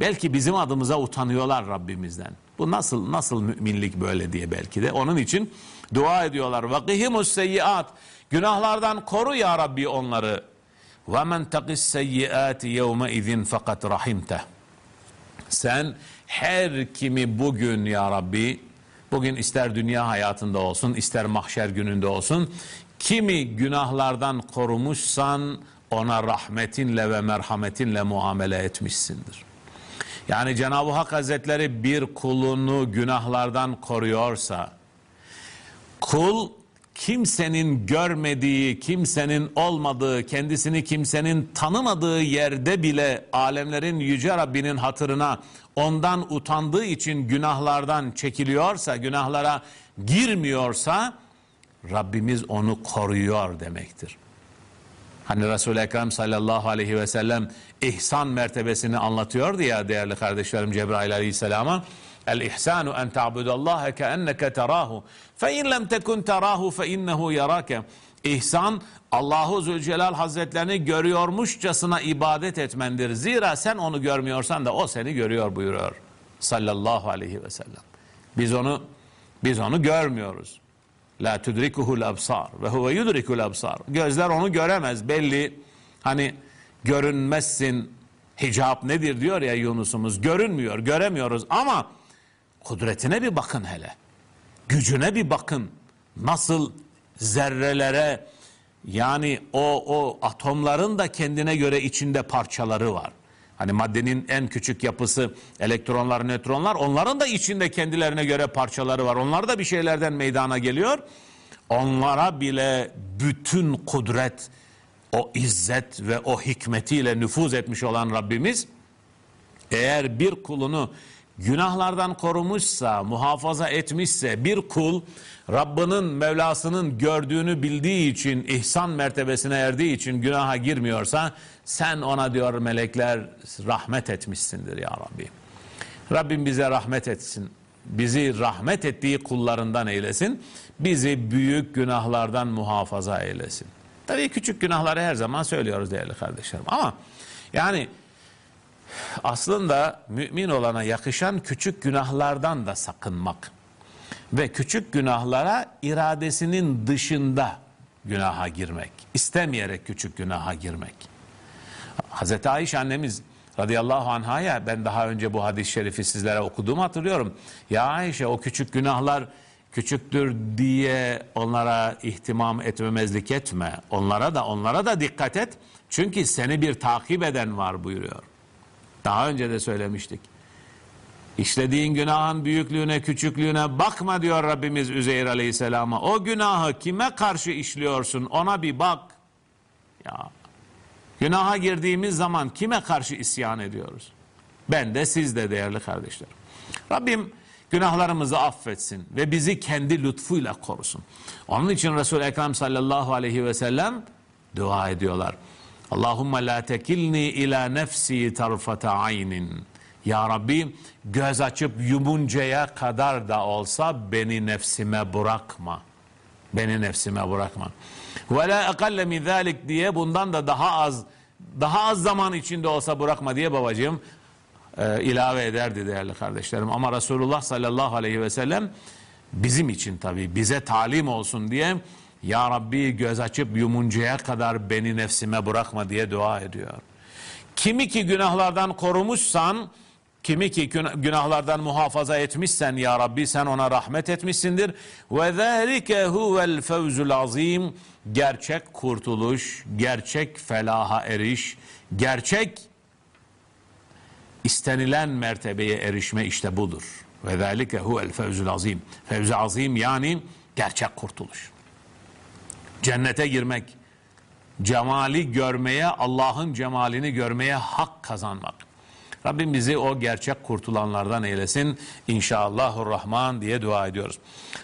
Belki bizim adımıza utanıyorlar Rabbimizden. Bu nasıl nasıl müminlik böyle diye belki de. Onun için dua ediyorlar. Vakihimus seyyiat. Günahlardan koru ya Rabbi onları. Ve men takis seyyiati yevme izin fakat rahimte. Sen her kimi bugün ya Rabbi Bugün ister dünya hayatında olsun, ister mahşer gününde olsun, kimi günahlardan korumuşsan ona rahmetinle ve merhametinle muamele etmişsindir. Yani Cenab-ı Hak Hazretleri bir kulunu günahlardan koruyorsa, kul kimsenin görmediği, kimsenin olmadığı, kendisini kimsenin tanımadığı yerde bile alemlerin yüce Rabbinin hatırına ondan utandığı için günahlardan çekiliyorsa, günahlara girmiyorsa Rabbimiz onu koruyor demektir. Hani Resul-i Ekrem sallallahu aleyhi ve sellem ihsan mertebesini anlatıyordu ya değerli kardeşlerim Cebrail aleyhisselama. El ihsanu en ta'budallaha keenneke terahu fe in lem tekun terahu fe innehu yarake. İhsan Allahu Zülcelal Hazretlerini görüyormuşçasına ibadet etmendir. Zira sen onu görmüyorsan da o seni görüyor buyuruyor sallallahu aleyhi ve sellem. Biz onu biz onu görmüyoruz. La tudrikuhul absar ve huve yudrikul absar. Gözler onu göremez belli. Hani görünmezsin hicap nedir diyor ya Yunus'umuz. Görünmüyor, göremiyoruz ama kudretine bir bakın hele. Gücüne bir bakın. Nasıl zerrelere yani o o atomların da kendine göre içinde parçaları var. Hani maddenin en küçük yapısı elektronlar, nötronlar onların da içinde kendilerine göre parçaları var. Onlar da bir şeylerden meydana geliyor. Onlara bile bütün kudret, o izzet ve o hikmetiyle nüfuz etmiş olan Rabbimiz eğer bir kulunu günahlardan korumuşsa, muhafaza etmişse bir kul Rabbinin Mevlasının gördüğünü bildiği için, ihsan mertebesine erdiği için günaha girmiyorsa sen ona diyor melekler rahmet etmişsindir ya Rabbi. Rabbim bize rahmet etsin. Bizi rahmet ettiği kullarından eylesin. Bizi büyük günahlardan muhafaza eylesin. Tabii küçük günahları her zaman söylüyoruz değerli kardeşlerim. Ama yani aslında mümin olana yakışan küçük günahlardan da sakınmak. Ve küçük günahlara iradesinin dışında günaha girmek. istemeyerek küçük günaha girmek. Hazreti Ayşe annemiz radıyallahu anhaya ben daha önce bu hadis-i şerifi sizlere okuduğumu hatırlıyorum. Ya Ayşe o küçük günahlar küçüktür diye onlara ihtimam etmemezlik etme. Onlara da onlara da dikkat et. Çünkü seni bir takip eden var buyuruyor. Daha önce de söylemiştik. İşlediğin günahın büyüklüğüne, küçüklüğüne bakma diyor Rabbimiz Üzeyir Aleyhisselam'a. O günahı kime karşı işliyorsun ona bir bak. Ya günaha girdiğimiz zaman kime karşı isyan ediyoruz? Ben de siz de değerli kardeşlerim. Rabbim günahlarımızı affetsin ve bizi kendi lütfuyla korusun. Onun için Resul-i Ekrem sallallahu aleyhi ve sellem dua ediyorlar. Allahümme la tekilni ila nefsi tarfata aynin. Ya Rabbi göz açıp yumuncaya kadar da olsa beni nefsime bırakma. Beni nefsime bırakma. Ve la ekalle min zalik diye bundan da daha az daha az zaman içinde olsa bırakma diye babacığım e, ilave ederdi değerli kardeşlerim. Ama Resulullah sallallahu aleyhi ve sellem bizim için tabi bize talim olsun diye ya Rabbi göz açıp yumuncaya kadar beni nefsime bırakma diye dua ediyor. Kimi ki günahlardan korumuşsan, kimi ki günahlardan muhafaza etmişsen ya Rabbi sen ona rahmet etmişsindir. Ve zâlike huvel fevzul azim. Gerçek kurtuluş, gerçek felaha eriş, gerçek istenilen mertebeye erişme işte budur. Ve zâlike huvel fevzul azim. Fevz azim yani gerçek kurtuluş. Cennete girmek, cemali görmeye, Allah'ın cemalini görmeye hak kazanmak. Rabbim bizi o gerçek kurtulanlardan eylesin. İnşallahurrahman diye dua ediyoruz.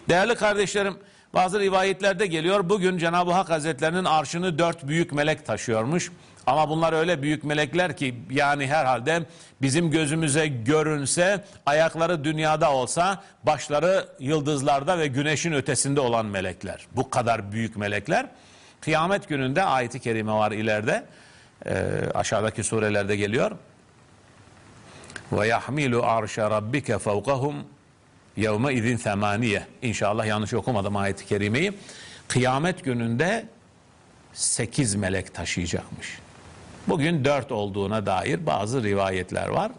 Değerli kardeşlerim, bazı rivayetlerde geliyor. Bugün Cenab-ı Hak Hazretlerinin arşını dört büyük melek taşıyormuş. Ama bunlar öyle büyük melekler ki yani herhalde bizim gözümüze görünse ayakları dünyada olsa başları yıldızlarda ve güneşin ötesinde olan melekler. Bu kadar büyük melekler. Kıyamet gününde ayeti kerime var ileride. E, aşağıdaki surelerde geliyor. Ve yahmilu arşa rabbike fevkahum yevme izin semaniye. İnşallah yanlış okumadım ayeti kerimeyi. Kıyamet gününde sekiz melek taşıyacakmış. Bugün dört olduğuna dair bazı rivayetler var.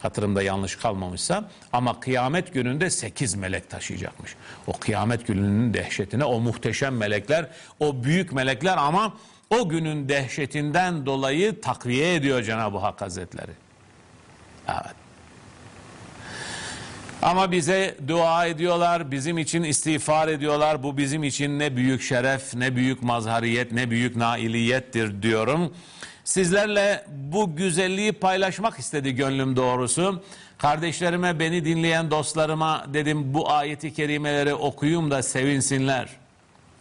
Hatırımda yanlış kalmamışsa. Ama kıyamet gününde sekiz melek taşıyacakmış. O kıyamet gününün dehşetine o muhteşem melekler, o büyük melekler ama o günün dehşetinden dolayı takviye ediyor Cenab-ı Hak Hazretleri. Evet. Ama bize dua ediyorlar, bizim için istiğfar ediyorlar. Bu bizim için ne büyük şeref, ne büyük mazhariyet, ne büyük nailiyettir diyorum. Sizlerle bu güzelliği paylaşmak istedi gönlüm doğrusu. Kardeşlerime, beni dinleyen dostlarıma dedim bu ayeti kerimeleri okuyayım da sevinsinler.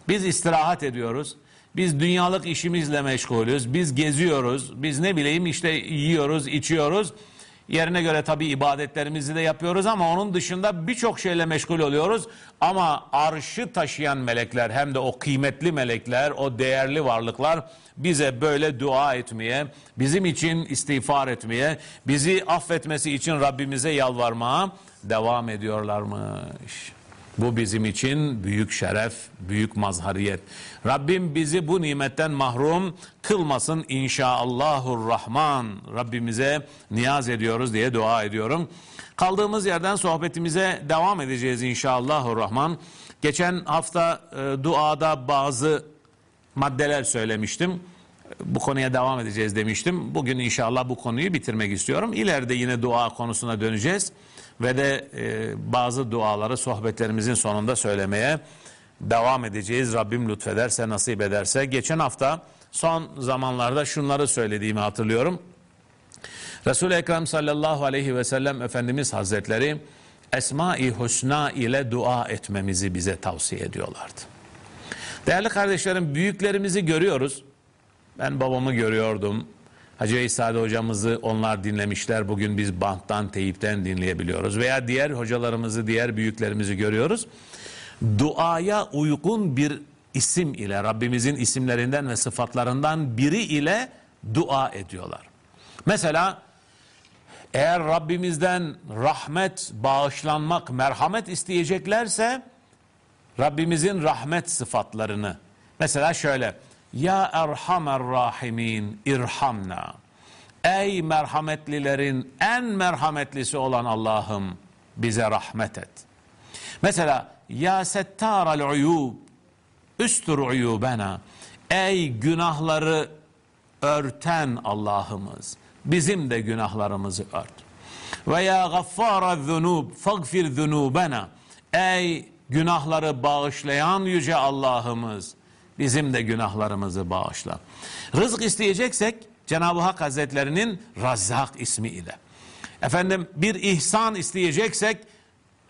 Biz istirahat ediyoruz. Biz dünyalık işimizle meşgulüz. Biz geziyoruz. Biz ne bileyim işte yiyoruz, içiyoruz. Yerine göre tabi ibadetlerimizi de yapıyoruz ama onun dışında birçok şeyle meşgul oluyoruz. Ama arşı taşıyan melekler hem de o kıymetli melekler, o değerli varlıklar bize böyle dua etmeye, bizim için istiğfar etmeye, bizi affetmesi için Rabbimize yalvarmaya devam ediyorlarmış. Bu bizim için büyük şeref, büyük mazhariyet. Rabbim bizi bu nimetten mahrum kılmasın inşaallahur rahman. Rabbimize niyaz ediyoruz diye dua ediyorum. Kaldığımız yerden sohbetimize devam edeceğiz inşallahur rahman. Geçen hafta e, duada bazı maddeler söylemiştim. Bu konuya devam edeceğiz demiştim. Bugün inşallah bu konuyu bitirmek istiyorum. İleride yine dua konusuna döneceğiz ve de e, bazı duaları sohbetlerimizin sonunda söylemeye devam edeceğiz. Rabbim lütfederse, nasip ederse. Geçen hafta son zamanlarda şunları söylediğimi hatırlıyorum. Resul-i Ekrem sallallahu aleyhi ve sellem Efendimiz Hazretleri Esma-i Hüsna ile dua etmemizi bize tavsiye ediyorlardı. Değerli kardeşlerim büyüklerimizi görüyoruz. Ben babamı görüyordum. Hacı Veysade hocamızı onlar dinlemişler. Bugün biz banttan, teyipten dinleyebiliyoruz. Veya diğer hocalarımızı, diğer büyüklerimizi görüyoruz. Duaya uygun bir isim ile, Rabbimizin isimlerinden ve sıfatlarından biri ile dua ediyorlar. Mesela eğer Rabbimizden rahmet, bağışlanmak, merhamet isteyeceklerse Rabbimizin rahmet sıfatlarını mesela şöyle ya Erhamer Rahimin irhamna. Ey merhametlilerin en merhametlisi olan Allah'ım bize rahmet et. Mesela Ya Settaral Uyub Üstür uyubena. Ey günahları örten Allah'ımız bizim de günahlarımızı ört. Ve ya gaffara zunub fagfir zunubena. Ey günahları bağışlayan yüce Allah'ımız bizim de günahlarımızı bağışla. Rızık isteyeceksek Cenab-ı Hak Hazretlerinin Razzak ismi ile. Efendim bir ihsan isteyeceksek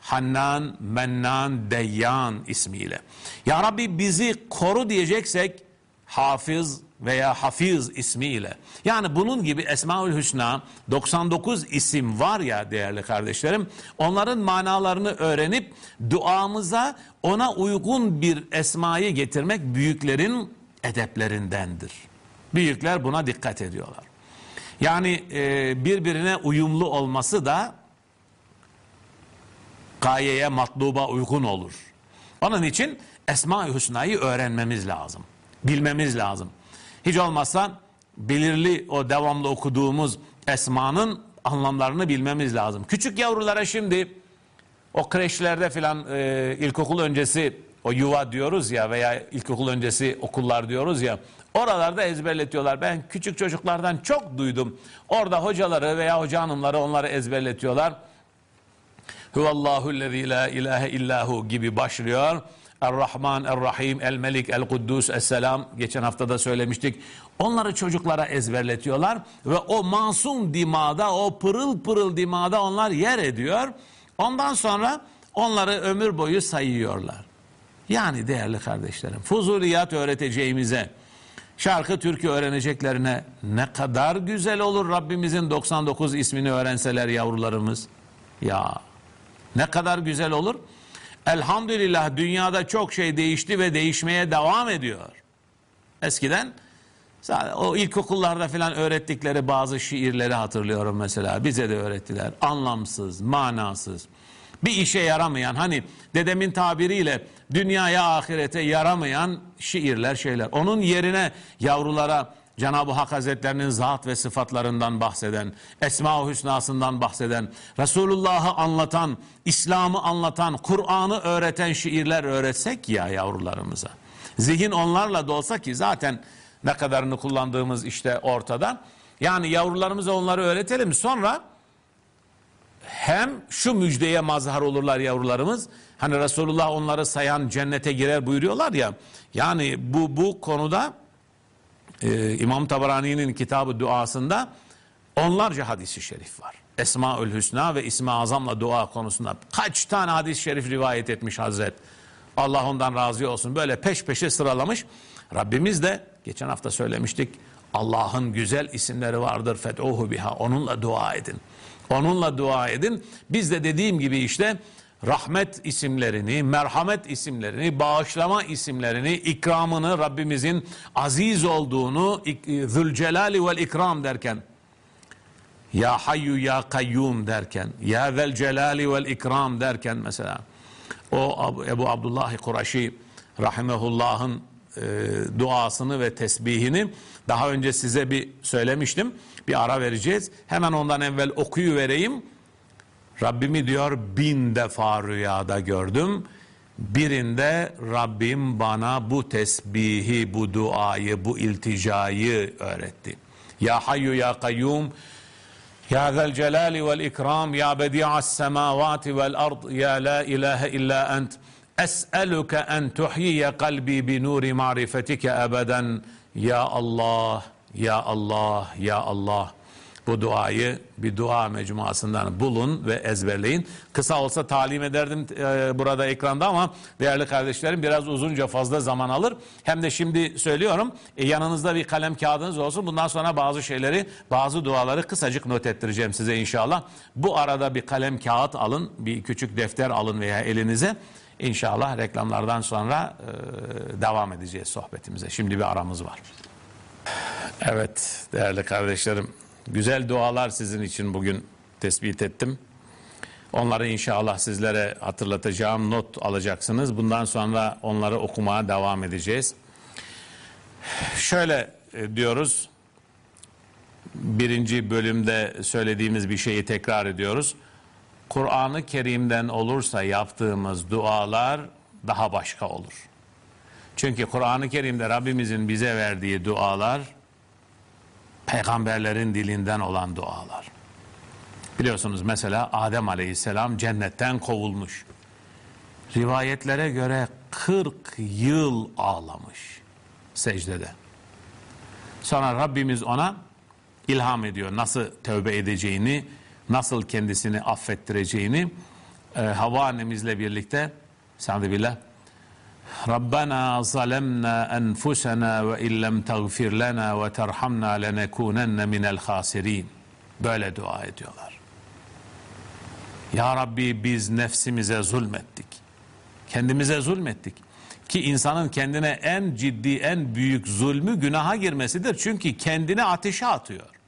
Hannan, Mennan, Deyyan ismiyle. Ya Rabbi bizi koru diyeceksek Hafız veya Hafiz ismiyle. Yani bunun gibi Esmaül Hüsna 99 isim var ya değerli kardeşlerim. Onların manalarını öğrenip duamıza ona uygun bir esmayı getirmek büyüklerin edeplerindendir. Büyükler buna dikkat ediyorlar. Yani e, birbirine uyumlu olması da gayeye, matluba uygun olur. Onun için Esma-i Hüsna'yı öğrenmemiz lazım. Bilmemiz lazım. Hiç olmazsa belirli o devamlı okuduğumuz esmanın anlamlarını bilmemiz lazım. Küçük yavrulara şimdi o kreşlerde filan e, ilkokul öncesi o yuva diyoruz ya veya ilkokul öncesi okullar diyoruz ya oralarda ezberletiyorlar. Ben küçük çocuklardan çok duydum. Orada hocaları veya hoca hanımları onları ezberletiyorlar. Huvallahu'llezî la ilahe illahu gibi başlıyor. Er-Rahman, Er-Rahim, El-Melik, El-Kuddus, Es-Selam geçen hafta da söylemiştik. Onları çocuklara ezberletiyorlar ve o masum dimada, o pırıl pırıl dimada onlar yer ediyor. Ondan sonra onları ömür boyu sayıyorlar. Yani değerli kardeşlerim, fuzuliyat öğreteceğimize, şarkı türkü öğreneceklerine ne kadar güzel olur Rabbimizin 99 ismini öğrenseler yavrularımız. Ya ne kadar güzel olur. Elhamdülillah dünyada çok şey değişti ve değişmeye devam ediyor. Eskiden o ilkokullarda falan öğrettikleri bazı şiirleri hatırlıyorum mesela. Bize de öğrettiler. Anlamsız, manasız. Bir işe yaramayan hani dedemin tabiriyle dünyaya ahirete yaramayan şiirler şeyler. Onun yerine yavrulara Cenab-ı Hak Hazretlerinin zat ve sıfatlarından bahseden, Esma-ı Hüsna'sından bahseden, Resulullah'ı anlatan, İslam'ı anlatan, Kur'an'ı öğreten şiirler öğretsek ya yavrularımıza. Zihin onlarla dolsa ki zaten ne kadarını kullandığımız işte ortada. Yani yavrularımıza onları öğretelim sonra hem şu müjdeye mazhar olurlar yavrularımız. Hani Resulullah onları sayan cennete girer buyuruyorlar ya. Yani bu bu konuda e, İmam Tabarani'nin kitabı duasında onlarca hadisi şerif var. Esmaül Hüsna ve İsmi Azam'la dua konusunda kaç tane hadis-i şerif rivayet etmiş Hazret. Allah ondan razı olsun. Böyle peş peşe sıralamış. Rabbimiz de geçen hafta söylemiştik. Allah'ın güzel isimleri vardır. Fed'uhu biha. Onunla dua edin. Onunla dua edin. Biz de dediğim gibi işte rahmet isimlerini, merhamet isimlerini, bağışlama isimlerini, ikramını, Rabbimizin aziz olduğunu, Zülcelali vel ikram derken, Ya Hayyu Ya Kayyum derken, Ya Vel Celali vel ikram derken mesela, o Ebu Abdullah Kuraşi rahimehullah'ın e, duasını ve tesbihini daha önce size bir söylemiştim. Bir ara vereceğiz. Hemen ondan evvel okuyu vereyim. Rabbimi diyor bin defa rüyada gördüm. Birinde Rabbim bana bu tesbihi, bu duayı, bu ilticayı öğretti. Ya Hayyu Ya Kayyum Ya Zel Celali vel İkram Ya Bedi'as Semavati vel Ard Ya La İlahe İlla Ent Es'eluke en tuhyiye kalbi bi nuri marifetike ebeden Ya Allah, Ya Allah, Ya Allah bu duayı bir dua mecmuasından bulun ve ezberleyin. Kısa olsa talim ederdim e, burada ekranda ama değerli kardeşlerim biraz uzunca fazla zaman alır. Hem de şimdi söylüyorum e, yanınızda bir kalem kağıdınız olsun. Bundan sonra bazı şeyleri bazı duaları kısacık not ettireceğim size inşallah. Bu arada bir kalem kağıt alın bir küçük defter alın veya elinize. İnşallah reklamlardan sonra e, devam edeceğiz sohbetimize. Şimdi bir aramız var. Evet değerli kardeşlerim Güzel dualar sizin için bugün tespit ettim. Onları inşallah sizlere hatırlatacağım, not alacaksınız. Bundan sonra onları okumaya devam edeceğiz. Şöyle e, diyoruz, birinci bölümde söylediğimiz bir şeyi tekrar ediyoruz. Kur'an-ı Kerim'den olursa yaptığımız dualar daha başka olur. Çünkü Kur'an-ı Kerim'de Rabbimizin bize verdiği dualar peygamberlerin dilinden olan dualar. Biliyorsunuz mesela Adem Aleyhisselam cennetten kovulmuş. Rivayetlere göre 40 yıl ağlamış secdede. Sonra Rabbimiz ona ilham ediyor nasıl tövbe edeceğini, nasıl kendisini affettireceğini. Ee, Havva annemizle birlikte, Sa'd Rabbena zalemna enfusena ve illem tagfir lena ve terhamna lenekunenne minel hasirin. Böyle dua ediyorlar. Ya Rabbi biz nefsimize zulmettik. Kendimize zulmettik. Ki insanın kendine en ciddi, en büyük zulmü günaha girmesidir. Çünkü kendini ateşe atıyor.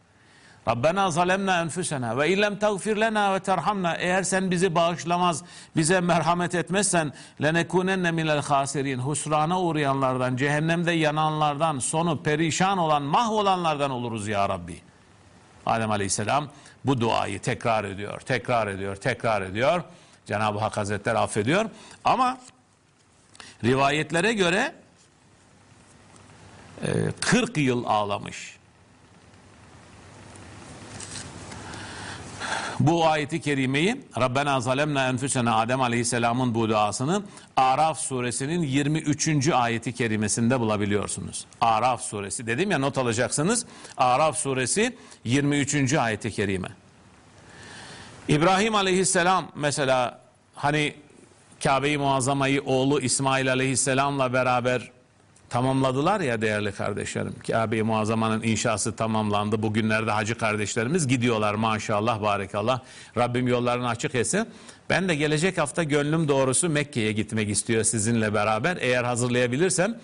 Rabbena zalemna enfusena ve illem tagfir lena ve terhamna eğer sen bizi bağışlamaz, bize merhamet etmezsen lenekunenne minel hasirin husrana uğrayanlardan, cehennemde yananlardan, sonu perişan olan, mahvolanlardan oluruz ya Rabbi. Adem Aleyhisselam bu duayı tekrar ediyor, tekrar ediyor, tekrar ediyor. Cenab-ı Hak Hazretleri affediyor. Ama rivayetlere göre 40 yıl ağlamış. Bu ayeti kerimeyi Rabbena zalemna enfusena Adem Aleyhisselam'ın bu duasını Araf suresinin 23. ayeti kerimesinde bulabiliyorsunuz. Araf suresi dedim ya not alacaksınız. Araf suresi 23. ayeti kerime. İbrahim Aleyhisselam mesela hani Kabe-i Muazzama'yı oğlu İsmail Aleyhisselam'la beraber tamamladılar ya değerli kardeşlerim. Kabe-i Muazzama'nın inşası tamamlandı. Bugünlerde hacı kardeşlerimiz gidiyorlar maşallah barekallah. Rabbim yollarını açık etsin. Ben de gelecek hafta gönlüm doğrusu Mekke'ye gitmek istiyor sizinle beraber. Eğer hazırlayabilirsem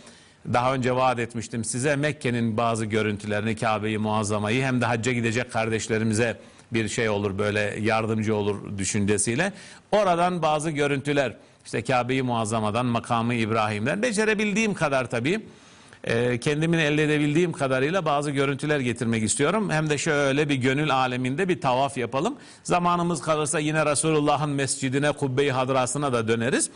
daha önce vaat etmiştim size Mekke'nin bazı görüntülerini Kabe-i Muazzama'yı hem de hacca gidecek kardeşlerimize bir şey olur böyle yardımcı olur düşüncesiyle. Oradan bazı görüntüler işte Kabe-i Muazzama'dan, makamı İbrahim'den becerebildiğim kadar tabii e, kendimin elde edebildiğim kadarıyla bazı görüntüler getirmek istiyorum. Hem de şöyle bir gönül aleminde bir tavaf yapalım. Zamanımız kalırsa yine Resulullah'ın mescidine, kubbe-i hadrasına da döneriz.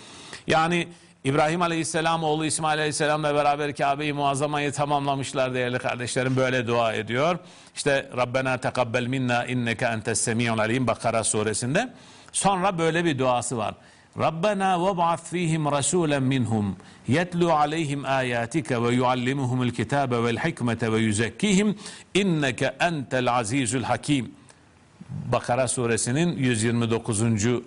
Yani İbrahim Aleyhisselam oğlu İsmail Aleyhisselam'la beraber Kabe'yi muazzamayı tamamlamışlar değerli kardeşlerim. Böyle dua ediyor. İşte Rabbena tekabbel minna inneke entes semiyun alim Bakara suresinde. Sonra böyle bir duası var. Rabbena minhum yetlu aleyhim ayatike ve yuallimuhumul kitabe vel hikmete ve yuzekkihim inneke entel azizül hakim. Bakara suresinin 129.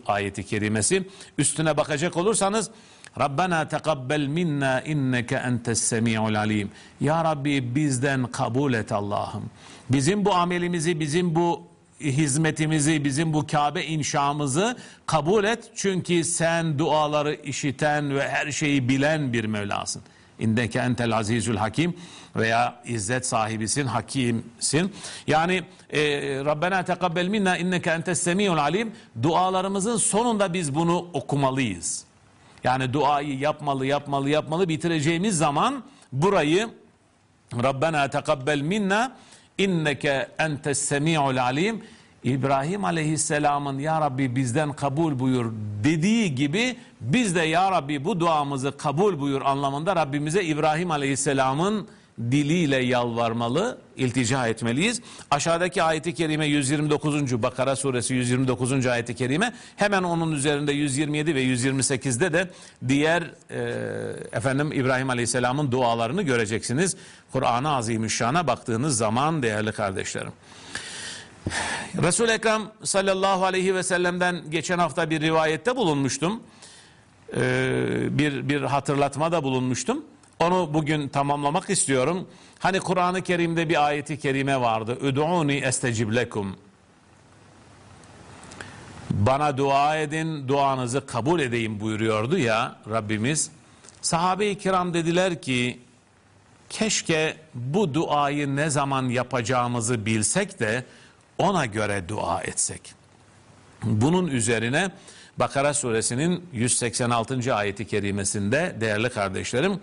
ayeti kerimesi. Üstüne bakacak olursanız Rabbena tekabbel minna inneke entes semi'ul alim. Ya Rabbi bizden kabul et Allah'ım. Bizim bu amelimizi, bizim bu hizmetimizi, bizim bu Kabe inşamızı kabul et. Çünkü sen duaları işiten ve her şeyi bilen bir Mevlasın. İndeke entel azizül hakim veya izzet sahibisin, hakimsin. Yani e, Rabbena tekabbel minna inneke entes semiyul alim. Dualarımızın sonunda biz bunu okumalıyız. Yani duayı yapmalı, yapmalı, yapmalı bitireceğimiz zaman burayı Rabbena tekabbel minna inneke entes semi'ul alim İbrahim Aleyhisselam'ın Ya Rabbi bizden kabul buyur dediği gibi biz de Ya Rabbi bu duamızı kabul buyur anlamında Rabbimize İbrahim Aleyhisselam'ın diliyle yalvarmalı, iltica etmeliyiz. Aşağıdaki ayeti kerime 129. Bakara suresi 129. ayeti kerime hemen onun üzerinde 127 ve 128'de de diğer e, efendim İbrahim Aleyhisselam'ın dualarını göreceksiniz. Kur'an-ı Azimüşşan'a baktığınız zaman değerli kardeşlerim. Resul-i Ekrem sallallahu aleyhi ve sellem'den geçen hafta bir rivayette bulunmuştum. Ee, bir, bir hatırlatma da bulunmuştum. Onu bugün tamamlamak istiyorum. Hani Kur'an-ı Kerim'de bir ayeti kerime vardı. Üd'uni estecib lekum. Bana dua edin, duanızı kabul edeyim buyuruyordu ya Rabbimiz. Sahabe-i kiram dediler ki, keşke bu duayı ne zaman yapacağımızı bilsek de ona göre dua etsek. Bunun üzerine Bakara suresinin 186. ayeti kerimesinde değerli kardeşlerim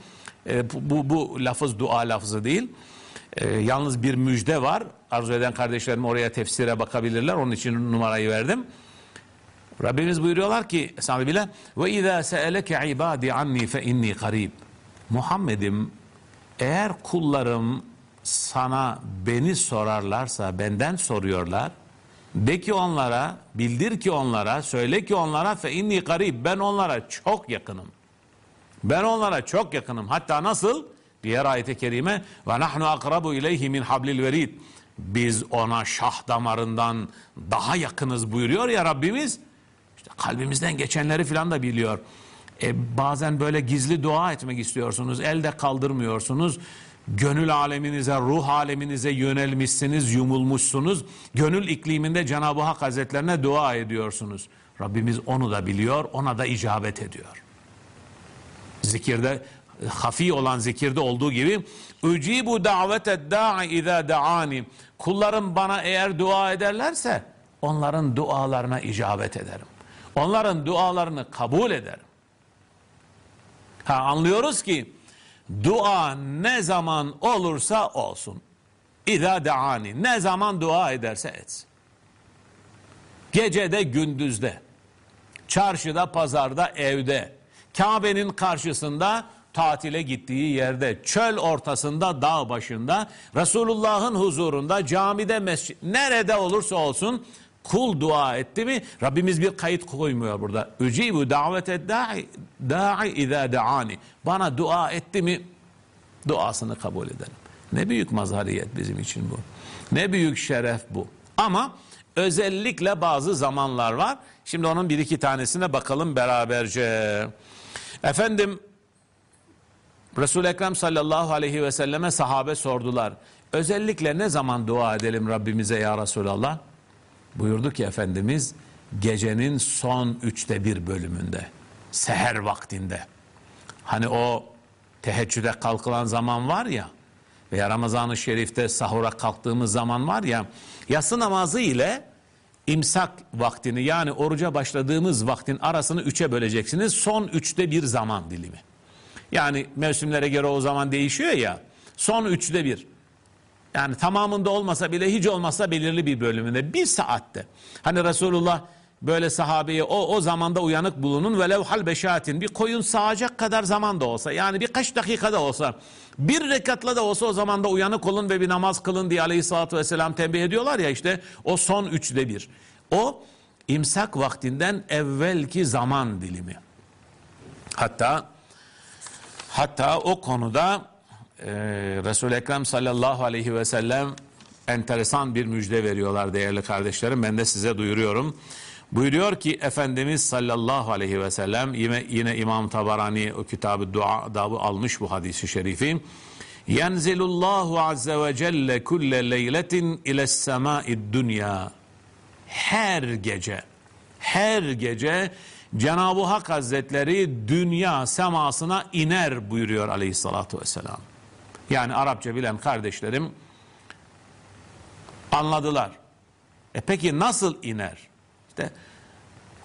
e, bu, bu lafız dua lafızı değil. E, yalnız bir müjde var. Arzu eden kardeşlerim oraya tefsire bakabilirler. Onun için numarayı verdim. Rabbimiz buyuruyorlar ki Estağfirullah ve izâ se'eleke ibâdi anni fe inni karib. Muhammed'im eğer kullarım sana beni sorarlarsa benden soruyorlar. De ki onlara, bildir ki onlara, söyle ki onlara fe inni garib. Ben onlara çok yakınım. Ben onlara çok yakınım. Hatta nasıl? Diğer ayet-i kerime ve nahnu akrabu ileyhi min hablil verid. Biz ona şah damarından daha yakınız buyuruyor ya Rabbimiz. İşte kalbimizden geçenleri filan da biliyor. E, bazen böyle gizli dua etmek istiyorsunuz. Elde kaldırmıyorsunuz. Gönül aleminize, ruh aleminize yönelmişsiniz, yumulmuşsunuz. Gönül ikliminde Cenab-ı Hak Hazretlerine dua ediyorsunuz. Rabbimiz onu da biliyor, ona da icabet ediyor. Zikirde, hafi olan zikirde olduğu gibi Ücibu davete da'i izâ da'ani Kullarım bana eğer dua ederlerse onların dualarına icabet ederim. Onların dualarını kabul ederim. Ha anlıyoruz ki Dua ne zaman olursa olsun. İza daani ne zaman dua ederse etsin. Gecede gündüzde, çarşıda, pazarda, evde, Kabe'nin karşısında, tatile gittiği yerde, çöl ortasında, dağ başında, Resulullah'ın huzurunda, camide, mescid, nerede olursa olsun Kul dua etti mi Rabbimiz bir kayıt koymuyor burada. Ücibu davete da'i da'i izâ da'ani. Bana dua etti mi duasını kabul ederim. Ne büyük mazhariyet bizim için bu. Ne büyük şeref bu. Ama özellikle bazı zamanlar var. Şimdi onun bir iki tanesine bakalım beraberce. Efendim Resul-i Ekrem sallallahu aleyhi ve selleme sahabe sordular. Özellikle ne zaman dua edelim Rabbimize ya Resulallah? Buyurdu ki Efendimiz gecenin son üçte bir bölümünde seher vaktinde hani o teheccüde kalkılan zaman var ya veya Ramazan-ı Şerif'te sahura kalktığımız zaman var ya yatsı namazı ile imsak vaktini yani oruca başladığımız vaktin arasını üçe böleceksiniz. Son üçte bir zaman dilimi. Yani mevsimlere göre o zaman değişiyor ya. Son üçte bir. Yani tamamında olmasa bile hiç olmazsa belirli bir bölümünde bir saatte. Hani Resulullah böyle sahabeyi o o zamanda uyanık bulunun ve levhal beşatin bir koyun sağacak kadar zaman da olsa yani birkaç dakikada olsa bir rekatla da olsa o zamanda uyanık olun ve bir namaz kılın diye aleyhissalatü vesselam tembih ediyorlar ya işte o son üçte bir. O imsak vaktinden evvelki zaman dilimi. Hatta hatta o konuda e, Resul-i Ekrem sallallahu aleyhi ve sellem enteresan bir müjde veriyorlar değerli kardeşlerim. Ben de size duyuruyorum. Buyuruyor ki Efendimiz sallallahu aleyhi ve sellem yine, yine İmam Tabarani o kitabı dua da almış bu hadisi şerifi. Yenzilullahu azze ve celle kulle leyletin ile semai dünya. Her gece, her gece Cenab-ı Hak Hazretleri dünya semasına iner buyuruyor aleyhissalatu vesselam. Yani Arapça bilen kardeşlerim anladılar. E peki nasıl iner? İşte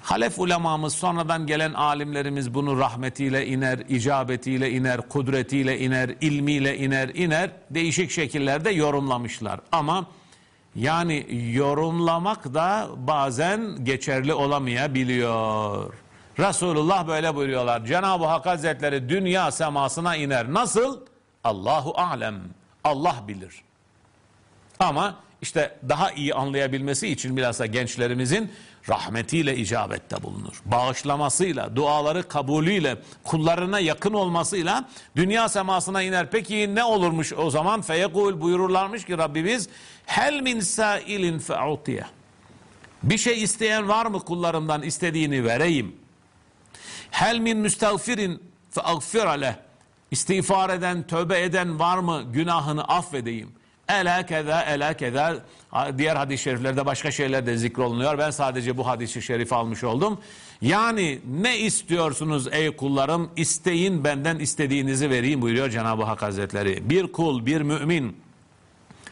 Halef ulemamız sonradan gelen alimlerimiz bunu rahmetiyle iner, icabetiyle iner, kudretiyle iner, ilmiyle iner, iner. Değişik şekillerde yorumlamışlar. Ama yani yorumlamak da bazen geçerli olamayabiliyor. Resulullah böyle buyuruyorlar. Cenab-ı Hak Hazretleri dünya semasına iner. Nasıl? Allahu alem. Allah bilir. Ama işte daha iyi anlayabilmesi için bilhassa gençlerimizin rahmetiyle icabette bulunur. Bağışlamasıyla, duaları kabulüyle, kullarına yakın olmasıyla dünya semasına iner. Peki ne olurmuş o zaman? Feyekul buyururlarmış ki Rabbimiz hel min sailin fe'utiye. Bir şey isteyen var mı kullarımdan istediğini vereyim. Hel min müstağfirin fe'agfir leh. İstiğfar eden, tövbe eden var mı günahını affedeyim. Ela keda, ela keda. Diğer hadis-i şeriflerde başka şeyler de zikrolunuyor. Ben sadece bu hadisi şerifi almış oldum. Yani ne istiyorsunuz ey kullarım? İsteyin benden istediğinizi vereyim buyuruyor Cenab-ı Hak Hazretleri. Bir kul, bir mümin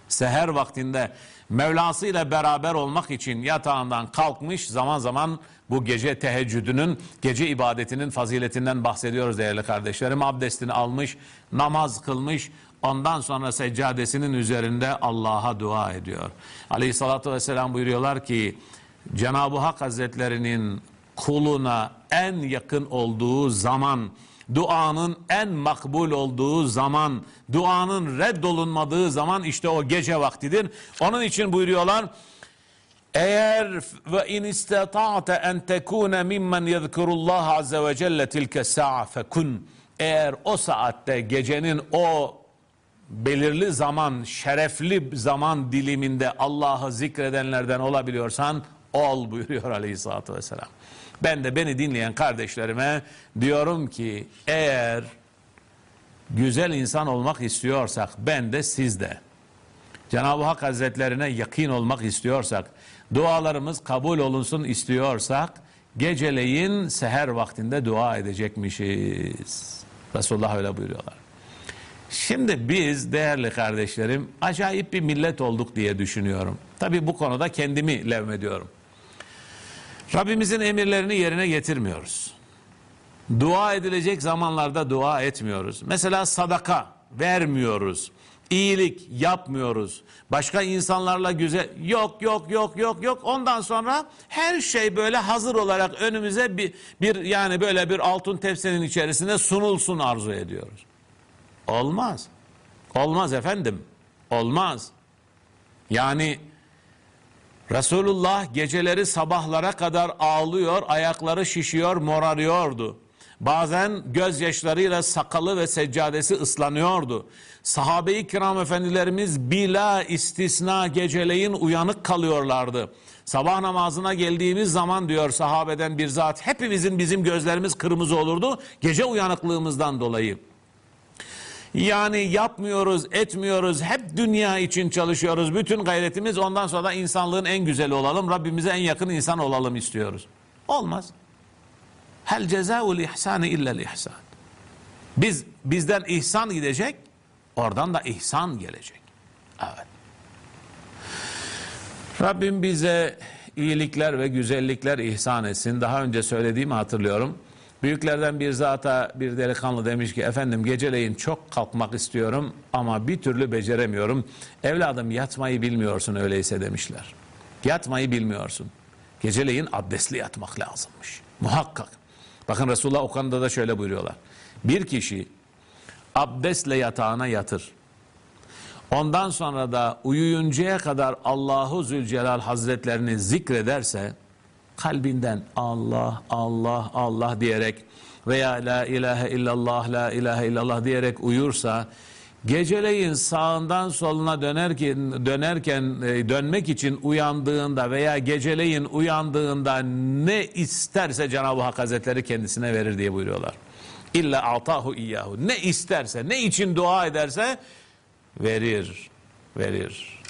seher vaktinde Mevlasıyla beraber olmak için yatağından kalkmış zaman zaman bu gece teheccüdünün, gece ibadetinin faziletinden bahsediyoruz değerli kardeşlerim. Abdestini almış, namaz kılmış, ondan sonra seccadesinin üzerinde Allah'a dua ediyor. Aleyhissalatü vesselam buyuruyorlar ki Cenab-ı Hak Hazretlerinin kuluna en yakın olduğu zaman duanın en makbul olduğu zaman, duanın reddolunmadığı zaman işte o gece vaktidir. Onun için buyuruyorlar eğer ve in istata'te en tekune mimmen yezkurullah azze ve celle tilke sa'a fekun eğer o saatte gecenin o belirli zaman, şerefli zaman diliminde Allah'ı zikredenlerden olabiliyorsan ol buyuruyor aleyhissalatü vesselam. Ben de beni dinleyen kardeşlerime diyorum ki eğer güzel insan olmak istiyorsak ben de siz de Cenab-ı Hak Hazretlerine yakın olmak istiyorsak dualarımız kabul olunsun istiyorsak geceleyin seher vaktinde dua edecekmişiz. Resulullah öyle buyuruyorlar. Şimdi biz değerli kardeşlerim acayip bir millet olduk diye düşünüyorum. Tabi bu konuda kendimi levmediyorum. Rabbimizin emirlerini yerine getirmiyoruz. Dua edilecek zamanlarda dua etmiyoruz. Mesela sadaka vermiyoruz. İyilik yapmıyoruz. Başka insanlarla güzel yok yok yok yok yok. Ondan sonra her şey böyle hazır olarak önümüze bir, bir yani böyle bir altın tepsinin içerisinde sunulsun arzu ediyoruz. Olmaz. Olmaz efendim. Olmaz. Yani Resulullah geceleri sabahlara kadar ağlıyor, ayakları şişiyor, morarıyordu. Bazen gözyaşlarıyla sakalı ve seccadesi ıslanıyordu. Sahabe-i kiram efendilerimiz bila istisna geceleyin uyanık kalıyorlardı. Sabah namazına geldiğimiz zaman diyor sahabeden bir zat hepimizin bizim gözlerimiz kırmızı olurdu gece uyanıklığımızdan dolayı. Yani yapmıyoruz, etmiyoruz, hep dünya için çalışıyoruz. Bütün gayretimiz ondan sonra insanlığın en güzeli olalım, Rabbimize en yakın insan olalım istiyoruz. Olmaz. Hel cezaul ihsani illel ihsan. Biz bizden ihsan gidecek, oradan da ihsan gelecek. Evet. Rabbim bize iyilikler ve güzellikler ihsan etsin. Daha önce söylediğimi hatırlıyorum. Büyüklerden bir zata bir delikanlı demiş ki efendim geceleyin çok kalkmak istiyorum ama bir türlü beceremiyorum. Evladım yatmayı bilmiyorsun öyleyse demişler. Yatmayı bilmiyorsun. Geceleyin abdestli yatmak lazımmış. Muhakkak. Bakın Resulullah o konuda da şöyle buyuruyorlar. Bir kişi abdestle yatağına yatır. Ondan sonra da uyuyuncaya kadar Allahu Zülcelal Hazretlerini zikrederse kalbinden Allah Allah Allah diyerek veya la ilahe illallah la ilahe illallah diyerek uyursa geceleyin sağından soluna dönerken dönerken dönmek için uyandığında veya geceleyin uyandığında ne isterse Cenab-ı Hak Hazretleri kendisine verir diye buyuruyorlar. İlla atahu iyyahu. Ne isterse, ne için dua ederse verir, verir.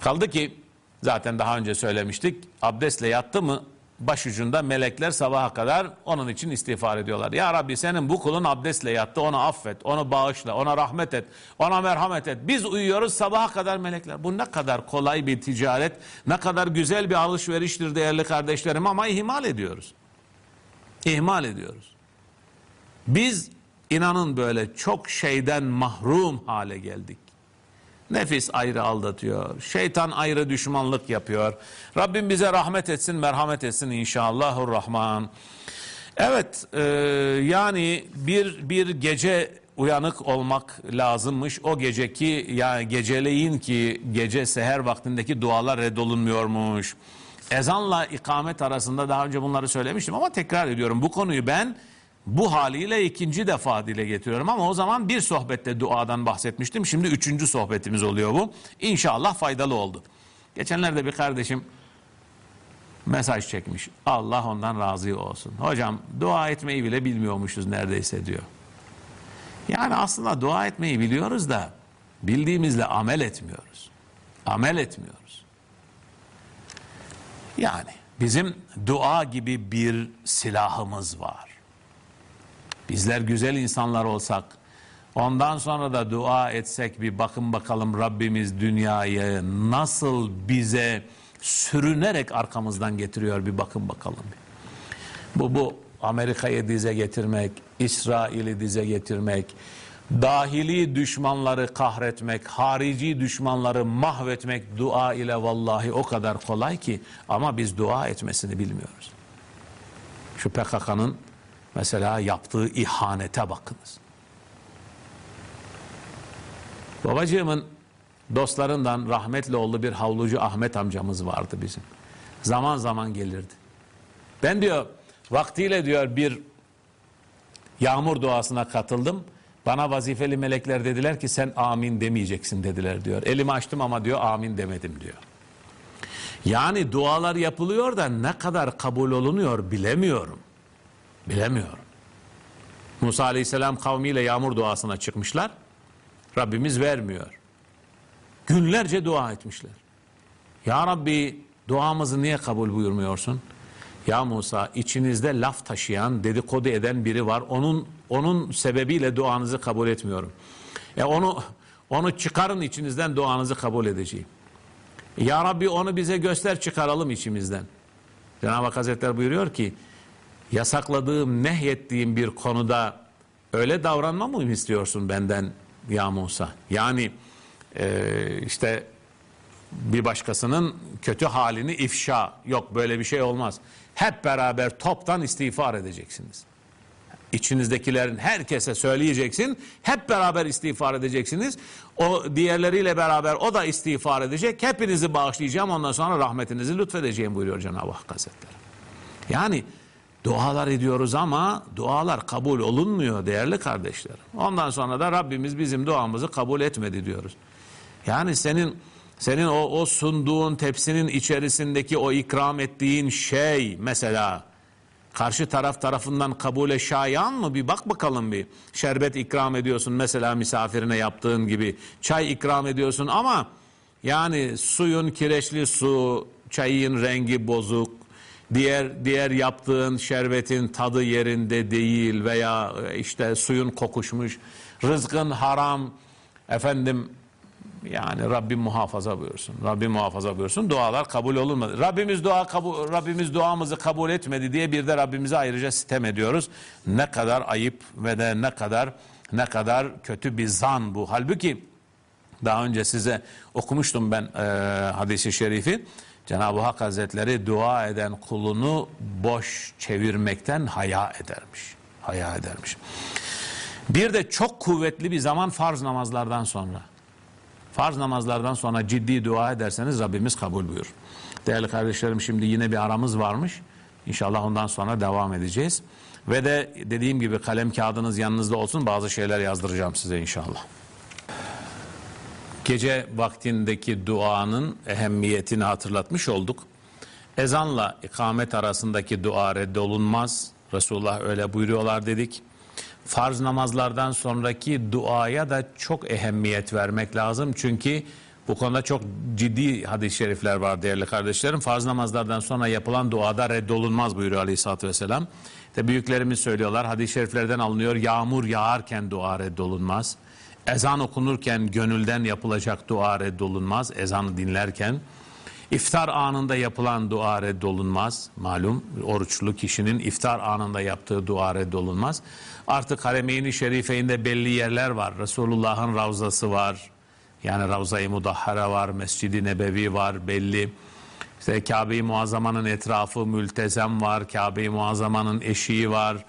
Kaldı ki zaten daha önce söylemiştik. Abdestle yattı mı başucunda melekler sabaha kadar onun için istiğfar ediyorlar. Ya Rabbi senin bu kulun abdestle yattı onu affet, onu bağışla, ona rahmet et, ona merhamet et. Biz uyuyoruz sabaha kadar melekler. Bu ne kadar kolay bir ticaret, ne kadar güzel bir alışveriştir değerli kardeşlerim ama ihmal ediyoruz. İhmal ediyoruz. Biz inanın böyle çok şeyden mahrum hale geldik. Nefis ayrı aldatıyor. Şeytan ayrı düşmanlık yapıyor. Rabbim bize rahmet etsin, merhamet etsin inşallahurrahman. Evet, e, yani bir bir gece uyanık olmak lazımmış. O geceki yani geceleyin ki gece seher vaktindeki dualar reddolunmuyormuş. Ezanla ikamet arasında daha önce bunları söylemiştim ama tekrar ediyorum. Bu konuyu ben bu haliyle ikinci defa dile getiriyorum ama o zaman bir sohbette duadan bahsetmiştim. Şimdi üçüncü sohbetimiz oluyor bu. İnşallah faydalı oldu. Geçenlerde bir kardeşim mesaj çekmiş. Allah ondan razı olsun. Hocam dua etmeyi bile bilmiyormuşuz neredeyse diyor. Yani aslında dua etmeyi biliyoruz da bildiğimizle amel etmiyoruz. Amel etmiyoruz. Yani bizim dua gibi bir silahımız var. Bizler güzel insanlar olsak, ondan sonra da dua etsek bir bakın bakalım Rabbimiz dünyayı nasıl bize sürünerek arkamızdan getiriyor bir bakın bakalım. Bu bu Amerika'yı dize getirmek, İsrail'i dize getirmek, dahili düşmanları kahretmek, harici düşmanları mahvetmek dua ile vallahi o kadar kolay ki ama biz dua etmesini bilmiyoruz. Şu PKK'nın Mesela yaptığı ihanete bakınız. Babacığımın dostlarından rahmetli oldu bir havlucu Ahmet amcamız vardı bizim. Zaman zaman gelirdi. Ben diyor vaktiyle diyor bir yağmur duasına katıldım. Bana vazifeli melekler dediler ki sen amin demeyeceksin dediler diyor. Elimi açtım ama diyor amin demedim diyor. Yani dualar yapılıyor da ne kadar kabul olunuyor bilemiyorum. Bilemiyorum. Musa Aleyhisselam kavmiyle yağmur duasına çıkmışlar. Rabbimiz vermiyor. Günlerce dua etmişler. Ya Rabbi duamızı niye kabul buyurmuyorsun? Ya Musa içinizde laf taşıyan, dedikodu eden biri var. Onun onun sebebiyle duanızı kabul etmiyorum. E onu onu çıkarın içinizden duanızı kabul edeceğim. Ya Rabbi onu bize göster çıkaralım içimizden. Cenab-ı Hak Hazretleri buyuruyor ki yasakladığım, nehyettiğim bir konuda öyle davranmamı mı istiyorsun benden ya Musa? Yani e, işte bir başkasının kötü halini ifşa yok böyle bir şey olmaz. Hep beraber toptan istiğfar edeceksiniz. İçinizdekilerin herkese söyleyeceksin. Hep beraber istiğfar edeceksiniz. O diğerleriyle beraber o da istiğfar edecek. Hepinizi bağışlayacağım ondan sonra rahmetinizi lütfedeceğim buyuruyor Cenab-ı Hak Hazretleri. Yani Dualar ediyoruz ama dualar kabul olunmuyor değerli kardeşlerim. Ondan sonra da Rabbimiz bizim duamızı kabul etmedi diyoruz. Yani senin senin o, o sunduğun tepsinin içerisindeki o ikram ettiğin şey mesela karşı taraf tarafından kabule şayan mı bir bak bakalım bir. Şerbet ikram ediyorsun mesela misafirine yaptığın gibi. Çay ikram ediyorsun ama yani suyun kireçli su, çayın rengi bozuk, diğer diğer yaptığın şerbetin tadı yerinde değil veya e, işte suyun kokuşmuş, rızkın haram, efendim yani Rabbim muhafaza buyursun. Rabbim muhafaza buyursun. Dualar kabul olunmadı. Rabbimiz dua kabul Rabbimiz duamızı kabul etmedi diye bir de Rabbimize ayrıca sitem ediyoruz. Ne kadar ayıp ve de ne kadar ne kadar kötü bir zan bu. Halbuki Daha önce size okumuştum ben e, hadisi şerifi. Cenab-ı Hak Hazretleri dua eden kulunu boş çevirmekten haya edermiş. Haya edermiş. Bir de çok kuvvetli bir zaman farz namazlardan sonra. Farz namazlardan sonra ciddi dua ederseniz Rabbimiz kabul buyur. Değerli kardeşlerim şimdi yine bir aramız varmış. İnşallah ondan sonra devam edeceğiz. Ve de dediğim gibi kalem kağıdınız yanınızda olsun bazı şeyler yazdıracağım size inşallah. Gece vaktindeki duanın ehemmiyetini hatırlatmış olduk. Ezanla ikamet arasındaki dua reddolunmaz. Resulullah öyle buyuruyorlar dedik. Farz namazlardan sonraki duaya da çok ehemmiyet vermek lazım. Çünkü bu konuda çok ciddi hadis-i şerifler var değerli kardeşlerim. Farz namazlardan sonra yapılan duada reddolunmaz buyuruyor aleyhissalatü vesselam. İşte büyüklerimiz söylüyorlar hadis-i şeriflerden alınıyor. Yağmur yağarken dua reddolunmaz. Ezan okunurken gönülden yapılacak dua reddolunmaz. Ezanı dinlerken. İftar anında yapılan dua reddolunmaz. Malum oruçlu kişinin iftar anında yaptığı dua reddolunmaz. Artık Haremeyn-i Şerife'inde belli yerler var. Resulullah'ın ravzası var. Yani Ravza-i Mudahhara var, Mescid-i Nebevi var belli. İşte Kabe-i Muazzama'nın etrafı mültezem var, Kabe-i Muazzama'nın eşiği var.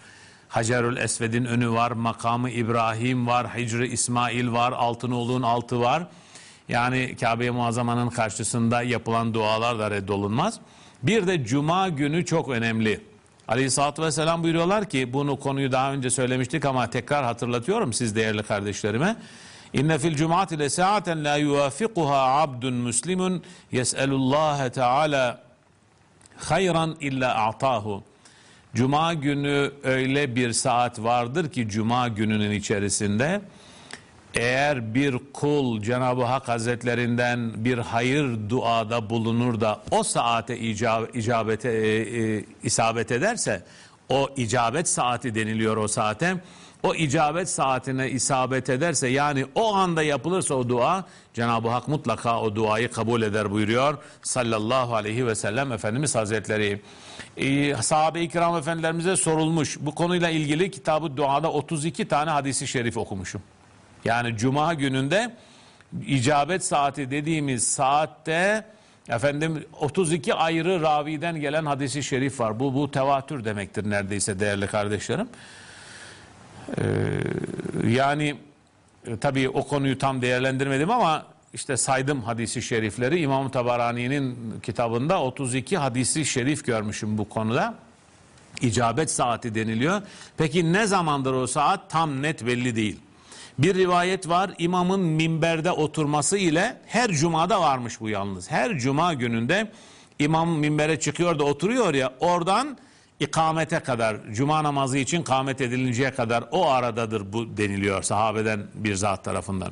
Hacerül Esved'in önü var, makamı İbrahim var, Hicri İsmail var, Altınoğlu'nun altı var. Yani Kabe-i Muazzama'nın karşısında yapılan dualar da reddolunmaz. Bir de Cuma günü çok önemli. Aleyhisselatü Vesselam buyuruyorlar ki bunu konuyu daha önce söylemiştik ama tekrar hatırlatıyorum siz değerli kardeşlerime. İnne fil cum'ati le sa'aten la yuvafiquha abdun muslimun yes'elullaha teala hayran illa a'tahu. Cuma günü öyle bir saat vardır ki Cuma gününün içerisinde eğer bir kul Cenab-ı Hak Hazretlerinden bir hayır duada bulunur da o saate icab icabete e, e, isabet ederse o icabet saati deniliyor o saate. O icabet saatine isabet ederse yani o anda yapılırsa o dua Cenab-ı Hak mutlaka o duayı kabul eder buyuruyor sallallahu aleyhi ve sellem Efendimiz Hazretleri. Ee, Sahabe-i kiram efendilerimize sorulmuş bu konuyla ilgili kitabı duada 32 tane hadisi şerif okumuşum. Yani cuma gününde icabet saati dediğimiz saatte efendim 32 ayrı raviden gelen hadisi şerif var. Bu bu tevatür demektir neredeyse değerli kardeşlerim. Ee, yani e, tabii o konuyu tam değerlendirmedim ama işte saydım hadisi şerifleri İmam Tabarani'nin kitabında 32 hadisi şerif görmüşüm bu konuda. İcabet saati deniliyor. Peki ne zamandır o saat tam net belli değil. Bir rivayet var imamın minberde oturması ile her cumada varmış bu yalnız. Her cuma gününde imam minbere çıkıyor da oturuyor ya oradan ikamete kadar cuma namazı için kamet edilinceye kadar o aradadır bu deniliyor sahabeden bir zat tarafından.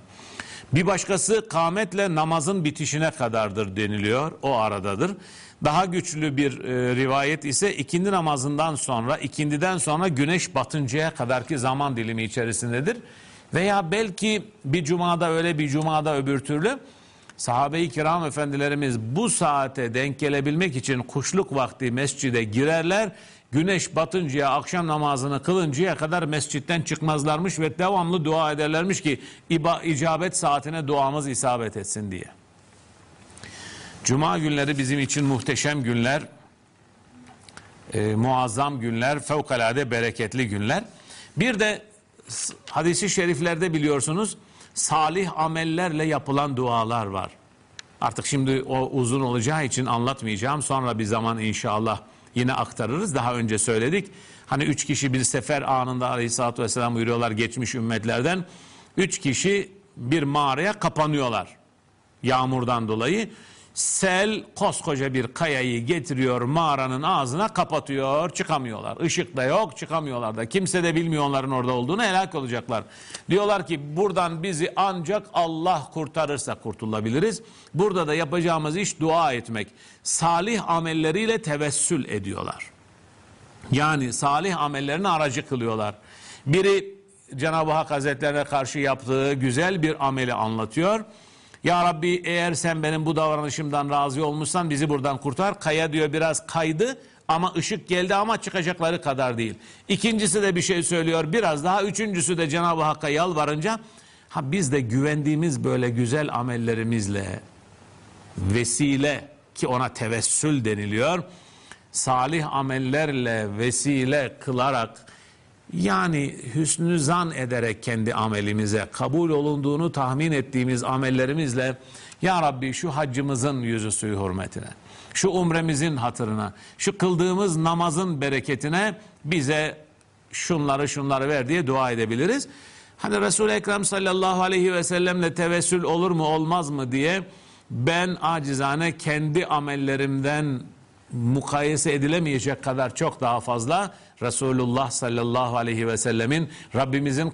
Bir başkası kametle namazın bitişine kadardır deniliyor o aradadır. Daha güçlü bir e, rivayet ise ikindi namazından sonra ikindiden sonra güneş batıncaya kadarki zaman dilimi içerisindedir. Veya belki bir cumada öyle bir cumada öbür türlü sahabe-i kiram efendilerimiz bu saate denk gelebilmek için kuşluk vakti mescide girerler. Güneş batıncaya akşam namazını kılıncaya kadar mescitten çıkmazlarmış ve devamlı dua ederlermiş ki icabet saatine duamız isabet etsin diye. Cuma günleri bizim için muhteşem günler, e, muazzam günler, fevkalade bereketli günler. Bir de hadisi şeriflerde biliyorsunuz salih amellerle yapılan dualar var. Artık şimdi o uzun olacağı için anlatmayacağım. Sonra bir zaman inşallah yine aktarırız. Daha önce söyledik. Hani üç kişi bir sefer anında aleyhissalatü vesselam buyuruyorlar geçmiş ümmetlerden. Üç kişi bir mağaraya kapanıyorlar. Yağmurdan dolayı. Sel koskoca bir kayayı getiriyor mağaranın ağzına kapatıyor çıkamıyorlar. Işık da yok çıkamıyorlar da kimse de bilmiyor onların orada olduğunu helak olacaklar. Diyorlar ki buradan bizi ancak Allah kurtarırsa kurtulabiliriz. Burada da yapacağımız iş dua etmek. Salih amelleriyle tevessül ediyorlar. Yani salih amellerini aracı kılıyorlar. Biri Cenab-ı Hak Hazretlerine karşı yaptığı güzel bir ameli anlatıyor. Ya Rabbi eğer sen benim bu davranışımdan razı olmuşsan bizi buradan kurtar. Kaya diyor biraz kaydı ama ışık geldi ama çıkacakları kadar değil. İkincisi de bir şey söylüyor biraz daha. Üçüncüsü de Cenab-ı Hakk'a yalvarınca Ha biz de güvendiğimiz böyle güzel amellerimizle vesile ki ona tevessül deniliyor. Salih amellerle vesile kılarak yani hüsnü zan ederek kendi amelimize kabul olunduğunu tahmin ettiğimiz amellerimizle Ya Rabbi şu haccımızın yüzü suyu hürmetine, şu umremizin hatırına, şu kıldığımız namazın bereketine bize şunları şunları ver diye dua edebiliriz. Hani Resul-i Ekrem sallallahu aleyhi ve sellemle tevessül olur mu olmaz mı diye ben acizane kendi amellerimden mukayese edilemeyecek kadar çok daha fazla Resulullah sallallahu aleyhi ve sellemin Rabbimizin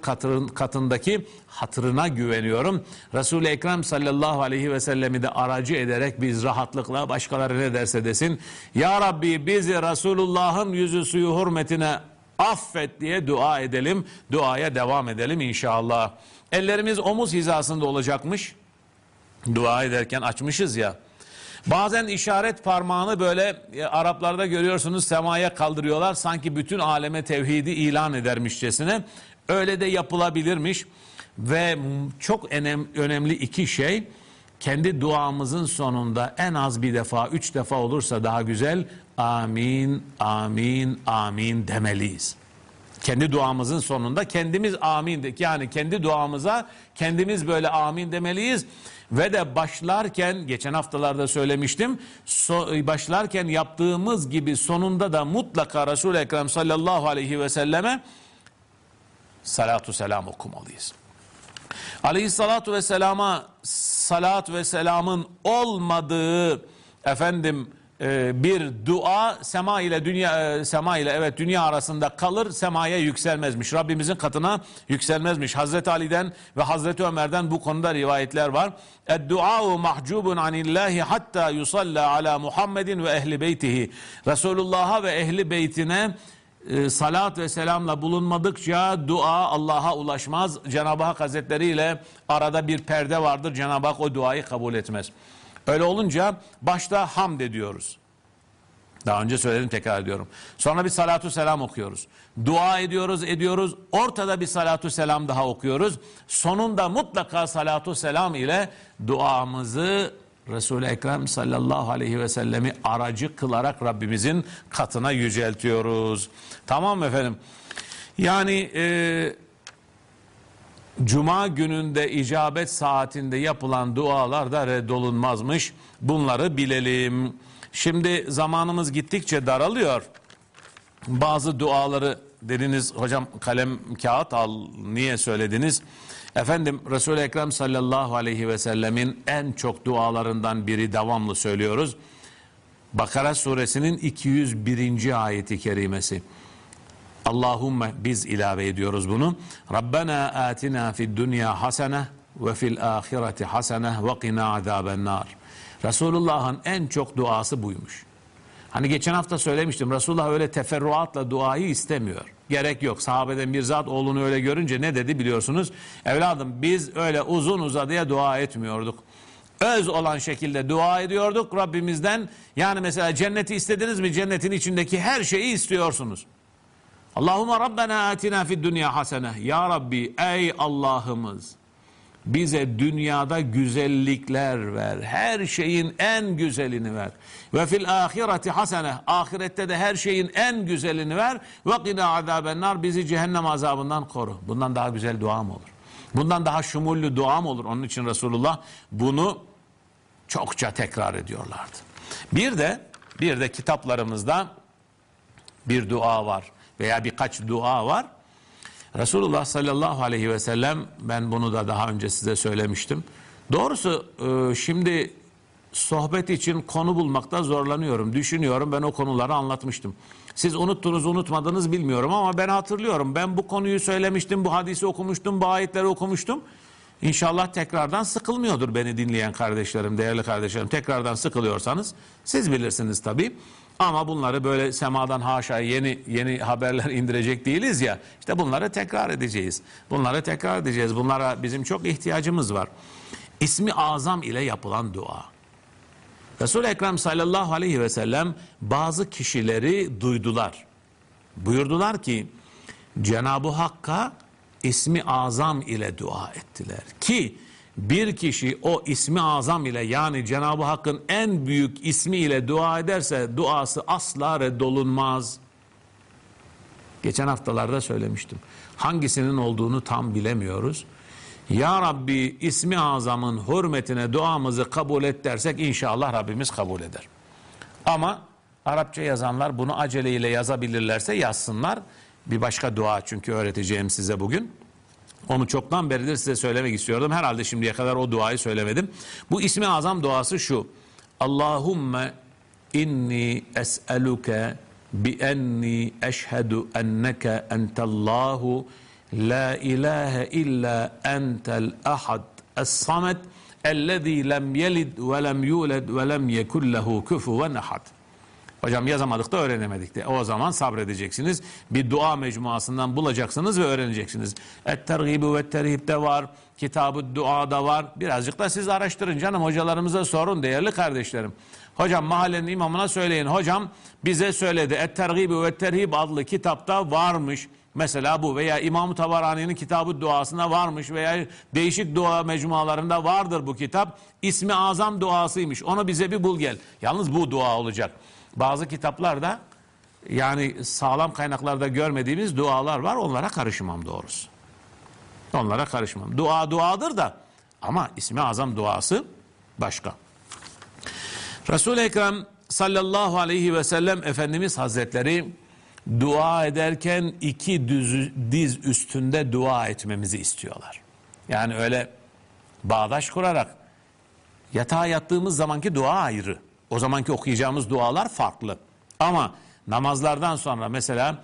katındaki hatırına güveniyorum. Resul-i Ekrem sallallahu aleyhi ve sellemi de aracı ederek biz rahatlıkla başkaları ne derse desin. Ya Rabbi bizi Resulullah'ın yüzü suyu hürmetine affet diye dua edelim. Duaya devam edelim inşallah. Ellerimiz omuz hizasında olacakmış. Dua ederken açmışız ya. Bazen işaret parmağını böyle e, Araplarda görüyorsunuz semaya kaldırıyorlar. Sanki bütün aleme tevhidi ilan edermişçesine. Öyle de yapılabilirmiş. Ve çok önem, önemli iki şey kendi duamızın sonunda en az bir defa, üç defa olursa daha güzel amin, amin, amin demeliyiz. Kendi duamızın sonunda kendimiz amin de yani kendi duamıza kendimiz böyle amin demeliyiz. Ve de başlarken geçen haftalarda söylemiştim so, başlarken yaptığımız gibi sonunda da mutlaka Resul-i Ekrem sallallahu aleyhi ve selleme salatu selam okumalıyız. Aleyhissalatu vesselama salat ve selamın olmadığı efendim e, bir dua sema ile dünya e, sema ile evet dünya arasında kalır semaya yükselmezmiş. Rabbimizin katına yükselmezmiş. Hazreti Ali'den ve Hazreti Ömer'den bu konuda rivayetler var. Ed-dua'u mahcubun anillahi hatta yusalla ala Muhammedin ve ehli beytihi. Resulullah'a ve ehli beytine e, salat ve selamla bulunmadıkça dua Allah'a ulaşmaz. Cenab-ı Hak Hazretleri ile arada bir perde vardır. Cenab-ı Hak o duayı kabul etmez. Öyle olunca başta hamd ediyoruz. Daha önce söyledim tekrar ediyorum. Sonra bir salatu selam okuyoruz. Dua ediyoruz ediyoruz. Ortada bir salatu selam daha okuyoruz. Sonunda mutlaka salatu selam ile duamızı Resul-i Ekrem sallallahu aleyhi ve sellemi aracı kılarak Rabbimizin katına yüceltiyoruz. Tamam mı efendim? Yani e, Cuma gününde icabet saatinde yapılan dualar da reddolunmazmış. Bunları bilelim. Şimdi zamanımız gittikçe daralıyor. Bazı duaları dediniz hocam kalem kağıt al niye söylediniz? Efendim Resul-i Ekrem sallallahu aleyhi ve sellemin en çok dualarından biri devamlı söylüyoruz. Bakara suresinin 201. ayeti kerimesi. Allahümme biz ilave ediyoruz bunu. Rabbena atina fid dünya hasene ve fil ahireti hasene ve qina azaben nar. Resulullah'ın en çok duası buymuş. Hani geçen hafta söylemiştim Resulullah öyle teferruatla duayı istemiyor. Gerek yok. Sahabeden bir zat oğlunu öyle görünce ne dedi biliyorsunuz? Evladım biz öyle uzun uzadıya dua etmiyorduk. Öz olan şekilde dua ediyorduk Rabbimizden. Yani mesela cenneti istediniz mi? Cennetin içindeki her şeyi istiyorsunuz. Allahümme Rabbena atina fid dünya hasene. Ya Rabbi ey Allah'ımız bize dünyada güzellikler ver. Her şeyin en güzelini ver. Ve fil ahireti hasene. Ahirette de her şeyin en güzelini ver. Ve qina azabennar. Bizi cehennem azabından koru. Bundan daha güzel dua mı olur? Bundan daha şumullü dua mı olur? Onun için Resulullah bunu çokça tekrar ediyorlardı. Bir de bir de kitaplarımızda bir dua var veya birkaç dua var. Resulullah sallallahu aleyhi ve sellem ben bunu da daha önce size söylemiştim. Doğrusu e, şimdi sohbet için konu bulmakta zorlanıyorum. Düşünüyorum ben o konuları anlatmıştım. Siz unuttunuz unutmadınız bilmiyorum ama ben hatırlıyorum. Ben bu konuyu söylemiştim, bu hadisi okumuştum, bu ayetleri okumuştum. İnşallah tekrardan sıkılmıyordur beni dinleyen kardeşlerim, değerli kardeşlerim. Tekrardan sıkılıyorsanız siz bilirsiniz tabii. Ama bunları böyle semadan haşa yeni yeni haberler indirecek değiliz ya. İşte bunları tekrar edeceğiz. Bunları tekrar edeceğiz. Bunlara bizim çok ihtiyacımız var. İsmi azam ile yapılan dua. Resul-i Ekrem sallallahu aleyhi ve sellem bazı kişileri duydular. Buyurdular ki Cenab-ı Hakk'a ismi azam ile dua ettiler. Ki bir kişi o ismi azam ile yani Cenab-ı Hakk'ın en büyük ismi ile dua ederse duası asla reddolunmaz. Geçen haftalarda söylemiştim. Hangisinin olduğunu tam bilemiyoruz. Ya Rabbi ismi azamın hürmetine duamızı kabul et dersek inşallah Rabbimiz kabul eder. Ama Arapça yazanlar bunu aceleyle yazabilirlerse yazsınlar. Bir başka dua çünkü öğreteceğim size bugün. Onu çoktan beridir size söylemek istiyordum. Herhalde şimdiye kadar o duayı söylemedim. Bu ismi azam duası şu. Allahumme inni es'eluke bi enni eşhedü enneke entallahu la ilahe illa entel ahad es-samet ellezî lem yelid ve lem yuled ve lem yekun lehu ahad. Hocam yazamadık da öğrenemedik de. O zaman sabredeceksiniz. Bir dua mecmuasından bulacaksınız ve öğreneceksiniz. Et-tergibu ve terhib de var. Kitab-ı dua da var. Birazcık da siz araştırın canım. Hocalarımıza sorun değerli kardeşlerim. Hocam mahallenin imamına söyleyin. Hocam bize söyledi. Et-tergibu ve terhib adlı kitapta varmış. Mesela bu veya İmam-ı Tabarani'nin kitabı duasına varmış veya değişik dua mecmualarında vardır bu kitap. İsmi azam duasıymış. Onu bize bir bul gel. Yalnız bu dua olacak. Bazı kitaplarda yani sağlam kaynaklarda görmediğimiz dualar var. Onlara karışmam doğrusu. Onlara karışmam. Dua duadır da ama ismi azam duası başka. Resul-i Ekrem sallallahu aleyhi ve sellem Efendimiz Hazretleri dua ederken iki düz, diz üstünde dua etmemizi istiyorlar. Yani öyle bağdaş kurarak yatağa yattığımız zamanki dua ayrı. O zamanki okuyacağımız dualar farklı. Ama namazlardan sonra mesela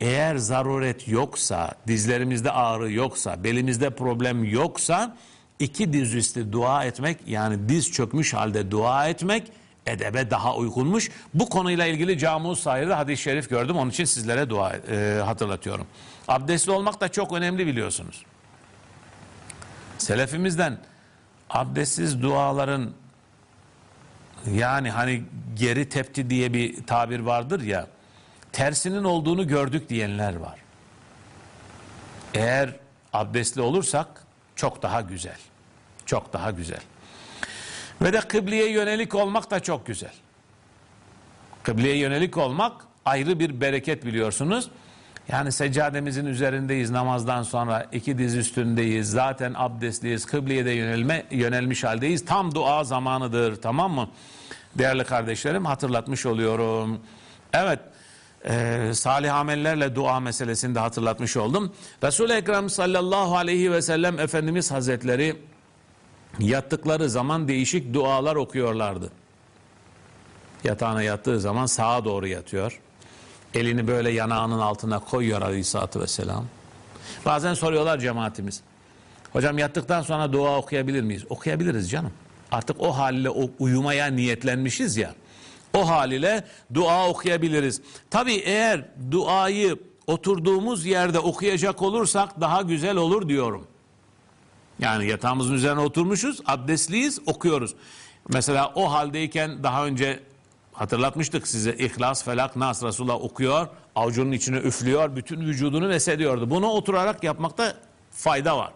eğer zaruret yoksa, dizlerimizde ağrı yoksa, belimizde problem yoksa iki diz üstü dua etmek yani diz çökmüş halde dua etmek edebe daha uygunmuş. Bu konuyla ilgili Camus Sahir'de hadis-i şerif gördüm. Onun için sizlere dua e, hatırlatıyorum. Abdestli olmak da çok önemli biliyorsunuz. Selefimizden abdestsiz duaların yani hani geri tepti diye bir tabir vardır ya tersinin olduğunu gördük diyenler var. Eğer abdestli olursak çok daha güzel. Çok daha güzel. Ve de kıbleye yönelik olmak da çok güzel. Kıbleye yönelik olmak ayrı bir bereket biliyorsunuz. Yani seccademizin üzerindeyiz namazdan sonra iki diz üstündeyiz. Zaten abdestliyiz kıbleye de yönelme, yönelmiş haldeyiz. Tam dua zamanıdır tamam mı? Değerli kardeşlerim hatırlatmış oluyorum. Evet e, salih amellerle dua meselesini de hatırlatmış oldum. Resul-i Ekrem sallallahu aleyhi ve sellem Efendimiz Hazretleri yattıkları zaman değişik dualar okuyorlardı. Yatağına yattığı zaman sağa doğru yatıyor Elini böyle yanağının altına koyuyor aleyhissalatü vesselam. Bazen soruyorlar cemaatimiz. Hocam yattıktan sonra dua okuyabilir miyiz? Okuyabiliriz canım. Artık o haliyle uyumaya niyetlenmişiz ya. O haliyle dua okuyabiliriz. Tabi eğer duayı oturduğumuz yerde okuyacak olursak daha güzel olur diyorum. Yani yatağımızın üzerine oturmuşuz, abdestliyiz, okuyoruz. Mesela o haldeyken daha önce Hatırlatmıştık size İhlas, Felak, Nas Resulullah okuyor, avucunun içine üflüyor, bütün vücudunu mesediyordu. Bunu oturarak yapmakta fayda var.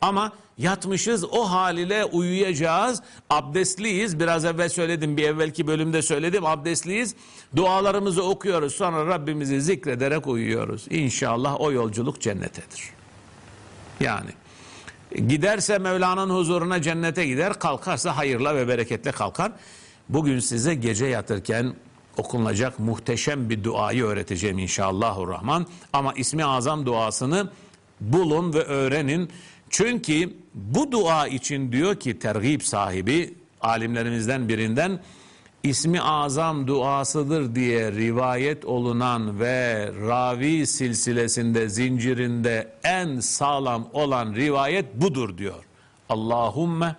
Ama yatmışız o haliyle uyuyacağız. Abdestliyiz. Biraz evvel söyledim bir evvelki bölümde söyledim. Abdestliyiz. Dualarımızı okuyoruz. Sonra Rabbimizi zikrederek uyuyoruz. İnşallah o yolculuk cennetedir. Yani giderse Mevla'nın huzuruna cennete gider. Kalkarsa hayırla ve bereketle kalkar. Bugün size gece yatırken okunacak muhteşem bir duayı öğreteceğim inşallahurrahman. Ama ismi azam duasını bulun ve öğrenin. Çünkü bu dua için diyor ki tergib sahibi alimlerimizden birinden ismi azam duasıdır diye rivayet olunan ve ravi silsilesinde zincirinde en sağlam olan rivayet budur diyor. Allahumme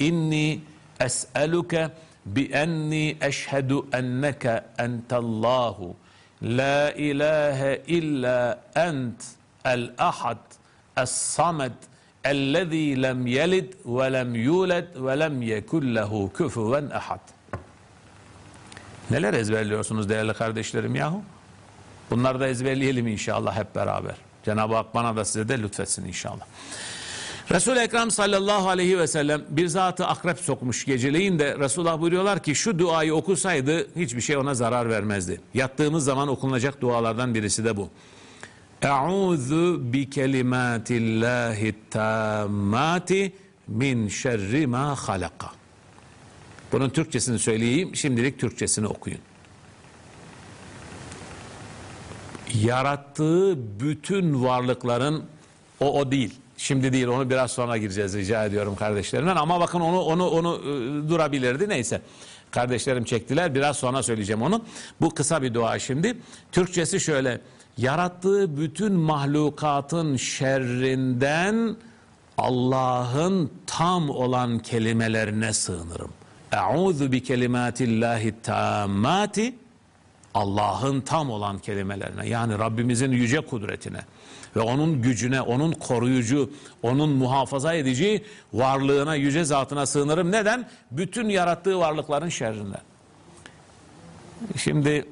inni es'eluke بأني أشهد أنك أنت الله لا إله إلا أنت الأحد الصمد الذي لم يلد ولم يولد ولم يكن له كفوا أحد Neler ezberliyorsunuz değerli kardeşlerim yahu? Bunları da ezberleyelim inşallah hep beraber. Cenab-ı Hak bana da size de lütfetsin inşallah. Resul-i Ekrem sallallahu aleyhi ve sellem bir zatı akrep sokmuş geceleyin de Resulullah buyuruyorlar ki şu duayı okusaydı hiçbir şey ona zarar vermezdi. Yattığımız zaman okunacak dualardan birisi de bu. Eûzu bi kelimatillahi tammati min şerri ma halaka. Bunun Türkçesini söyleyeyim, şimdilik Türkçesini okuyun. Yarattığı bütün varlıkların o o değil. Şimdi değil onu biraz sonra gireceğiz rica ediyorum kardeşlerimden ama bakın onu onu onu e, durabilirdi neyse. Kardeşlerim çektiler biraz sonra söyleyeceğim onu. Bu kısa bir dua şimdi. Türkçesi şöyle. Yarattığı bütün mahlukatın şerrinden Allah'ın tam olan kelimelerine sığınırım. Eûzu bi kelimatillahi tammati Allah'ın tam olan kelimelerine yani Rabbimizin yüce kudretine ve onun gücüne, onun koruyucu, onun muhafaza edici varlığına, yüce zatına sığınırım. Neden? Bütün yarattığı varlıkların şerrinden. Şimdi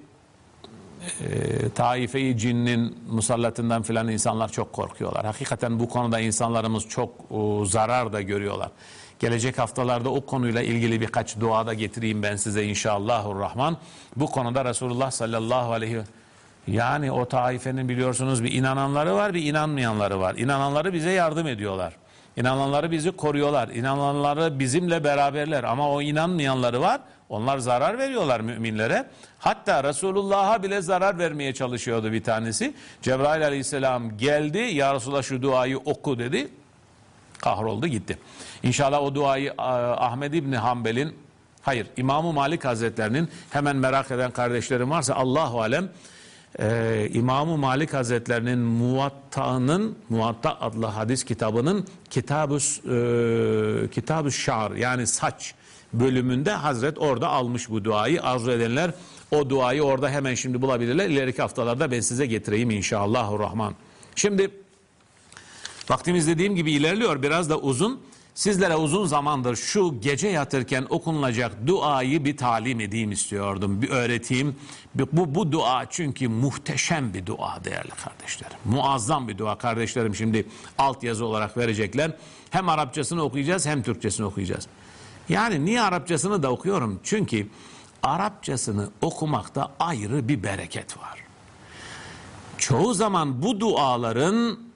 e, taife-i cinnin musallatından filan insanlar çok korkuyorlar. Hakikaten bu konuda insanlarımız çok o, zarar da görüyorlar. Gelecek haftalarda o konuyla ilgili birkaç dua da getireyim ben size inşallahurrahman. Bu konuda Resulullah sallallahu aleyhi ve yani o taifenin biliyorsunuz bir inananları var bir inanmayanları var. İnananları bize yardım ediyorlar. İnananları bizi koruyorlar. İnananları bizimle beraberler. Ama o inanmayanları var. Onlar zarar veriyorlar müminlere. Hatta Resulullah'a bile zarar vermeye çalışıyordu bir tanesi. Cebrail aleyhisselam geldi. Ya Resulallah şu duayı oku dedi. Kahroldu gitti. İnşallah o duayı Ahmed İbni Hanbel'in hayır İmam-ı Malik Hazretlerinin hemen merak eden kardeşlerim varsa Allahu Alem e, İmam-ı Malik Hazretlerinin Muvatta'nın Muvatta adlı hadis kitabının Kitab-ı e, Kitab Şar yani saç bölümünde Hazret orada almış bu duayı. Arzu edenler o duayı orada hemen şimdi bulabilirler. İleriki haftalarda ben size getireyim inşallahurrahman. Şimdi vaktimiz dediğim gibi ilerliyor biraz da uzun. Sizlere uzun zamandır şu gece yatırken okunulacak duayı bir talim edeyim istiyordum. Bir öğreteyim. Bu, bu dua çünkü muhteşem bir dua değerli kardeşlerim. Muazzam bir dua kardeşlerim şimdi altyazı olarak verecekler. Hem Arapçasını okuyacağız hem Türkçesini okuyacağız. Yani niye Arapçasını da okuyorum? Çünkü Arapçasını okumakta ayrı bir bereket var. Çoğu zaman bu duaların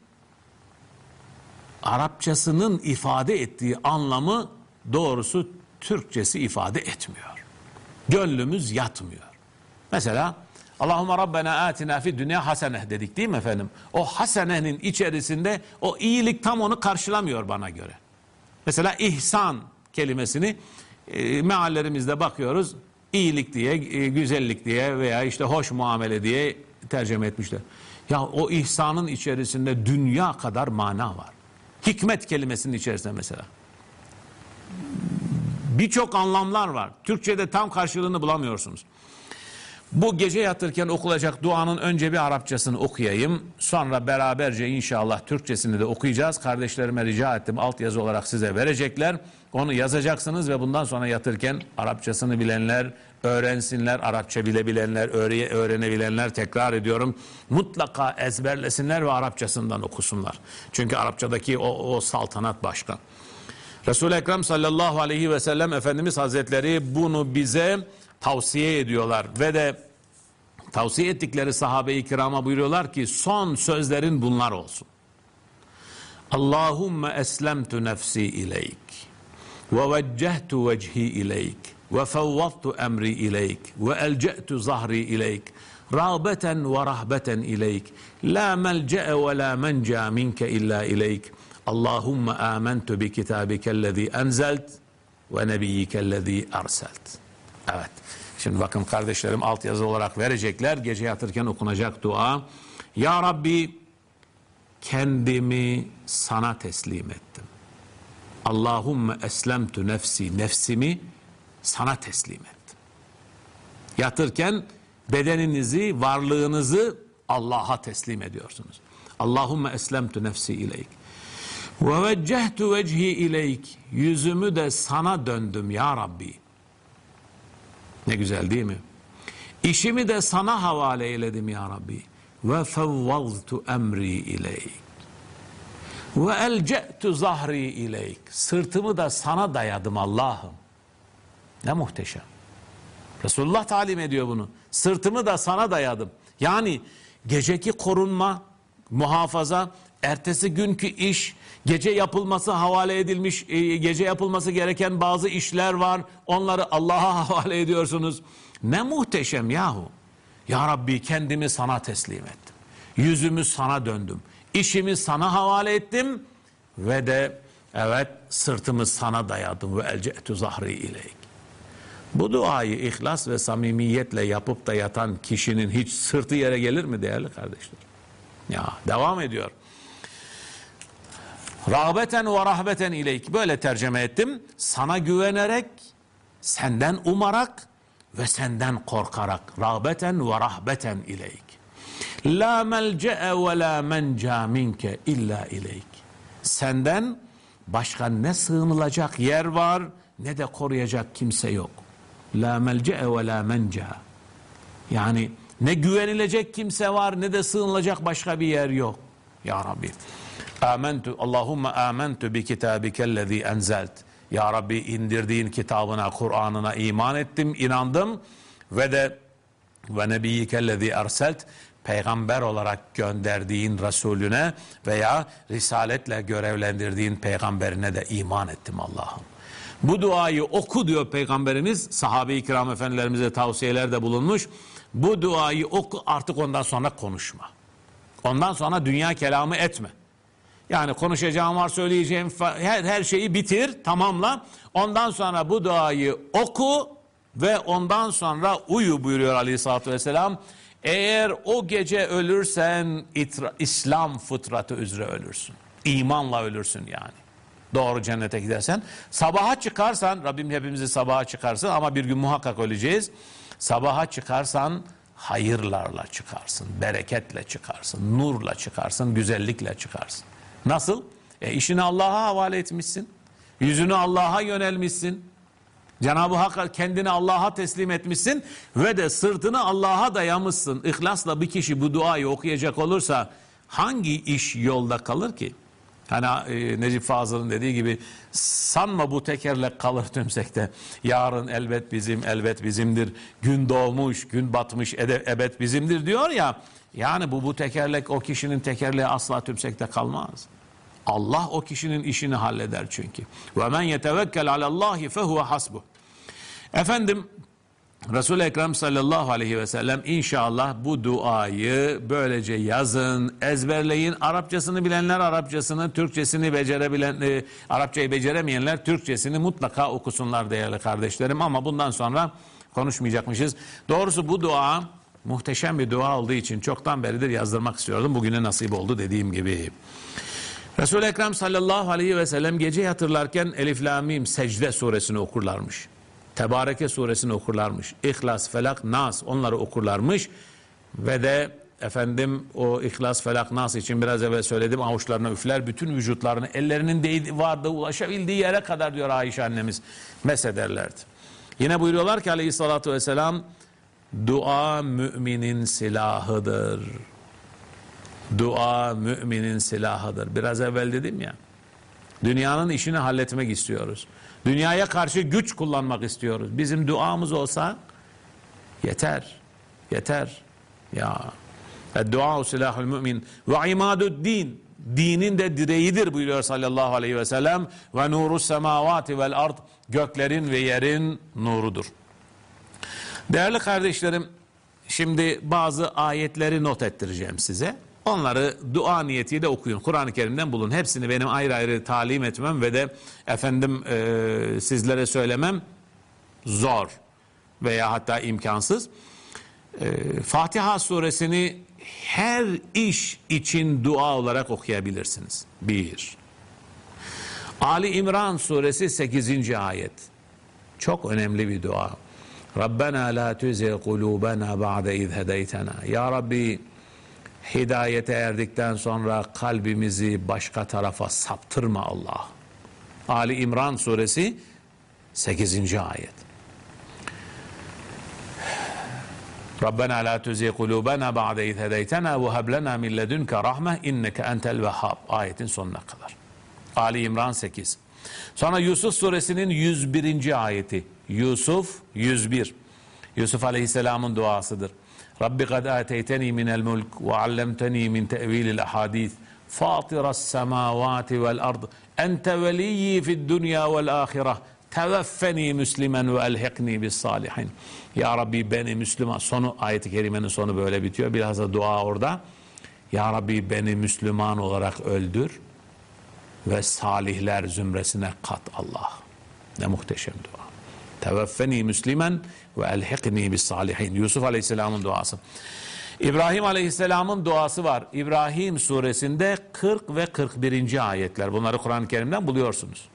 Arapçasının ifade ettiği anlamı doğrusu Türkçesi ifade etmiyor. Gönlümüz yatmıyor. Mesela Allahümme Rabbena atina fi dünya hasene dedik değil mi efendim? O hasenenin içerisinde o iyilik tam onu karşılamıyor bana göre. Mesela ihsan kelimesini e, meallerimizde bakıyoruz. iyilik diye, e, güzellik diye veya işte hoş muamele diye tercüme etmişler. Ya o ihsanın içerisinde dünya kadar mana var. Hikmet kelimesinin içerisinde mesela. Birçok anlamlar var. Türkçe'de tam karşılığını bulamıyorsunuz. Bu gece yatırken okulacak duanın önce bir Arapçasını okuyayım. Sonra beraberce inşallah Türkçesini de okuyacağız. Kardeşlerime rica ettim altyazı olarak size verecekler. Onu yazacaksınız ve bundan sonra yatırken Arapçasını bilenler öğrensinler. Arapça bilebilenler, öğre öğrenebilenler tekrar ediyorum. Mutlaka ezberlesinler ve Arapçasından okusunlar. Çünkü Arapçadaki o, o saltanat başka. Resul-i Ekrem sallallahu aleyhi ve sellem Efendimiz Hazretleri bunu bize tavsiye ediyorlar ve de tavsiye ettikleri sahabe-i kirama buyuruyorlar ki son sözlerin bunlar olsun. Allahümme eslemtu nefsi ileyk ve veccehtu vecihi ileyk ve fevvattu emri ileyk ve elce'tu zahri ileyk rağbeten ve rahbeten ileyk la melce'e ve la menca minke illa ileyk Allahümme amentu bi kitabikellezi enzelt ve nebiyyikellezi erselt. Evet. Şimdi bakın kardeşlerim altyazı olarak verecekler. Gece yatırken okunacak dua. Ya Rabbi kendimi sana teslim ettim. Allahumme eslemtu nefsi nefsimi sana teslim ettim. Yatırken bedeninizi, varlığınızı Allah'a teslim ediyorsunuz. Allahumme eslemtu nefsi ileyk. Ve veccehtu vecihi ileyk. Yüzümü de sana döndüm ya Rabbi. Ne güzel değil mi? İşimi de sana havale eyledim ya Rabbi. ve fevvaltu emri ileyk ve elce'tu zahri ileyk sırtımı da sana dayadım Allah'ım ne muhteşem. Resulullah talim ediyor bunu. Sırtımı da sana dayadım. Yani geceki korunma muhafaza ertesi günkü iş gece yapılması havale edilmiş e, gece yapılması gereken bazı işler var. Onları Allah'a havale ediyorsunuz. Ne muhteşem yahu. Ya Rabbi kendimi sana teslim ettim. Yüzümü sana döndüm. İşimi sana havale ettim ve de evet sırtımı sana dayadım. Ve elce'tu zahri ileyk bu duayı ihlas ve samimiyetle yapıp da yatan kişinin hiç sırtı yere gelir mi değerli kardeşler? Ya devam ediyor. Rağbeten ve rahbeten ileyk. Böyle tercüme ettim. Sana güvenerek, senden umarak ve senden korkarak. Rağbeten ve rahbeten ileyk. La melce'e ve la menca minke illa ileyk. Senden başka ne sığınılacak yer var ne de koruyacak kimse yok. La melce'e ve la menca. Yani ne güvenilecek kimse var ne de sığınılacak başka bir yer yok. Ya Rabbi. Amentu Allahumme amentu bi kitabikellezî enzelt. Ya Rabbi indirdiğin kitabına, Kur'an'ına iman ettim, inandım ve de ve nebiyyikellezî erselt peygamber olarak gönderdiğin Resulüne veya risaletle görevlendirdiğin peygamberine de iman ettim Allah'ım. Bu duayı oku diyor peygamberimiz. Sahabe-i kiram efendilerimize tavsiyelerde bulunmuş. Bu duayı oku artık ondan sonra konuşma. Ondan sonra dünya kelamı etme. Yani konuşacağım var söyleyeceğim her, her şeyi bitir tamamla. Ondan sonra bu duayı oku ve ondan sonra uyu buyuruyor aleyhissalatü vesselam. Eğer o gece ölürsen itra, İslam fıtratı üzere ölürsün. İmanla ölürsün yani. Doğru cennete gidersen. Sabaha çıkarsan, Rabbim hepimizi sabaha çıkarsın ama bir gün muhakkak öleceğiz. Sabaha çıkarsan hayırlarla çıkarsın, bereketle çıkarsın, nurla çıkarsın, güzellikle çıkarsın. Nasıl? E işini Allah'a havale etmişsin. Yüzünü Allah'a yönelmişsin. Cenab-ı Hak kendini Allah'a teslim etmişsin ve de sırtını Allah'a dayamışsın. İhlasla bir kişi bu duayı okuyacak olursa hangi iş yolda kalır ki? Hani e, Necip Fazıl'ın dediği gibi sanma bu tekerlek kalır tümsekte. Yarın elbet bizim, elbet bizimdir. Gün doğmuş, gün batmış, ede, ebed bizimdir diyor ya. Yani bu bu tekerlek o kişinin tekerleği asla tümsekte kalmaz. Allah o kişinin işini halleder çünkü. Ve men yetevekkel alallahi fehuve hasbuh. Efendim Resul-i Ekrem sallallahu aleyhi ve sellem inşallah bu duayı böylece yazın, ezberleyin. Arapçasını bilenler Arapçasını, Türkçesini becerebilen, e, Arapçayı beceremeyenler Türkçesini mutlaka okusunlar değerli kardeşlerim. Ama bundan sonra konuşmayacakmışız. Doğrusu bu dua muhteşem bir dua olduğu için çoktan beridir yazdırmak istiyordum. Bugüne nasip oldu dediğim gibi. Resul-i Ekrem sallallahu aleyhi ve sellem gece yatırlarken Elif Lamim secde suresini okurlarmış. Tebareke suresini okurlarmış. İhlas, Felak, Nas onları okurlarmış. Ve de efendim o İhlas, Felak, Nas için biraz evvel söyledim avuçlarına üfler. Bütün vücutlarını ellerinin değdi, vardı ulaşabildiği yere kadar diyor Ayşe annemiz mesederlerdi. Yine buyuruyorlar ki aleyhissalatü vesselam dua müminin silahıdır. Dua müminin silahıdır. Biraz evvel dedim ya. Dünyanın işini halletmek istiyoruz. Dünyaya karşı güç kullanmak istiyoruz. Bizim duamız olsa yeter. Yeter. Ya. Dua silahul mümin ve imadud din. Dinin de direğidir buyuruyor sallallahu aleyhi ve sellem. Ve nuru semavati vel ard. Göklerin ve yerin nurudur. Değerli kardeşlerim, şimdi bazı ayetleri not ettireceğim size. Onları dua niyetiyle okuyun. Kur'an-ı Kerim'den bulun. Hepsini benim ayrı ayrı talim etmem ve de efendim e, sizlere söylemem zor veya hatta imkansız. E, Fatiha suresini her iş için dua olarak okuyabilirsiniz. Bir. Ali İmran suresi 8. ayet. Çok önemli bir dua. Rabbena la tuzigh kulubana ba'de iz hedeytena. Ya Rabbi hidayete erdikten sonra kalbimizi başka tarafa saptırma Allah. Ali İmran suresi 8. ayet. Rabbena la tuzi kulubana ba'de iz hedeytena ve hab lana min ledunke rahme inneke entel vehhab. Ayetin sonuna kadar. Ali İmran 8. Sonra Yusuf suresinin 101. ayeti. Yusuf 101. Yusuf aleyhisselamın duasıdır. Minel mulk ve allemteni min tevilil ahadith. Fatiras semavati vel ard. Ente veliyyi fid dünya vel ahireh. Teveffeni müslimen ve elhikni bis salihin. Ya Rabbi beni Müslüman. Sonu ayeti kerimenin sonu böyle bitiyor. Biraz da dua orada. Ya Rabbi beni Müslüman olarak öldür ve salihler zümresine kat Allah. Ne muhteşem dua. Teveffeni Müslüman ve elhikni bis salihin. Yusuf Aleyhisselam'ın duası. İbrahim Aleyhisselam'ın duası var. İbrahim suresinde 40 ve 41. ayetler. Bunları Kur'an-ı Kerim'den buluyorsunuz.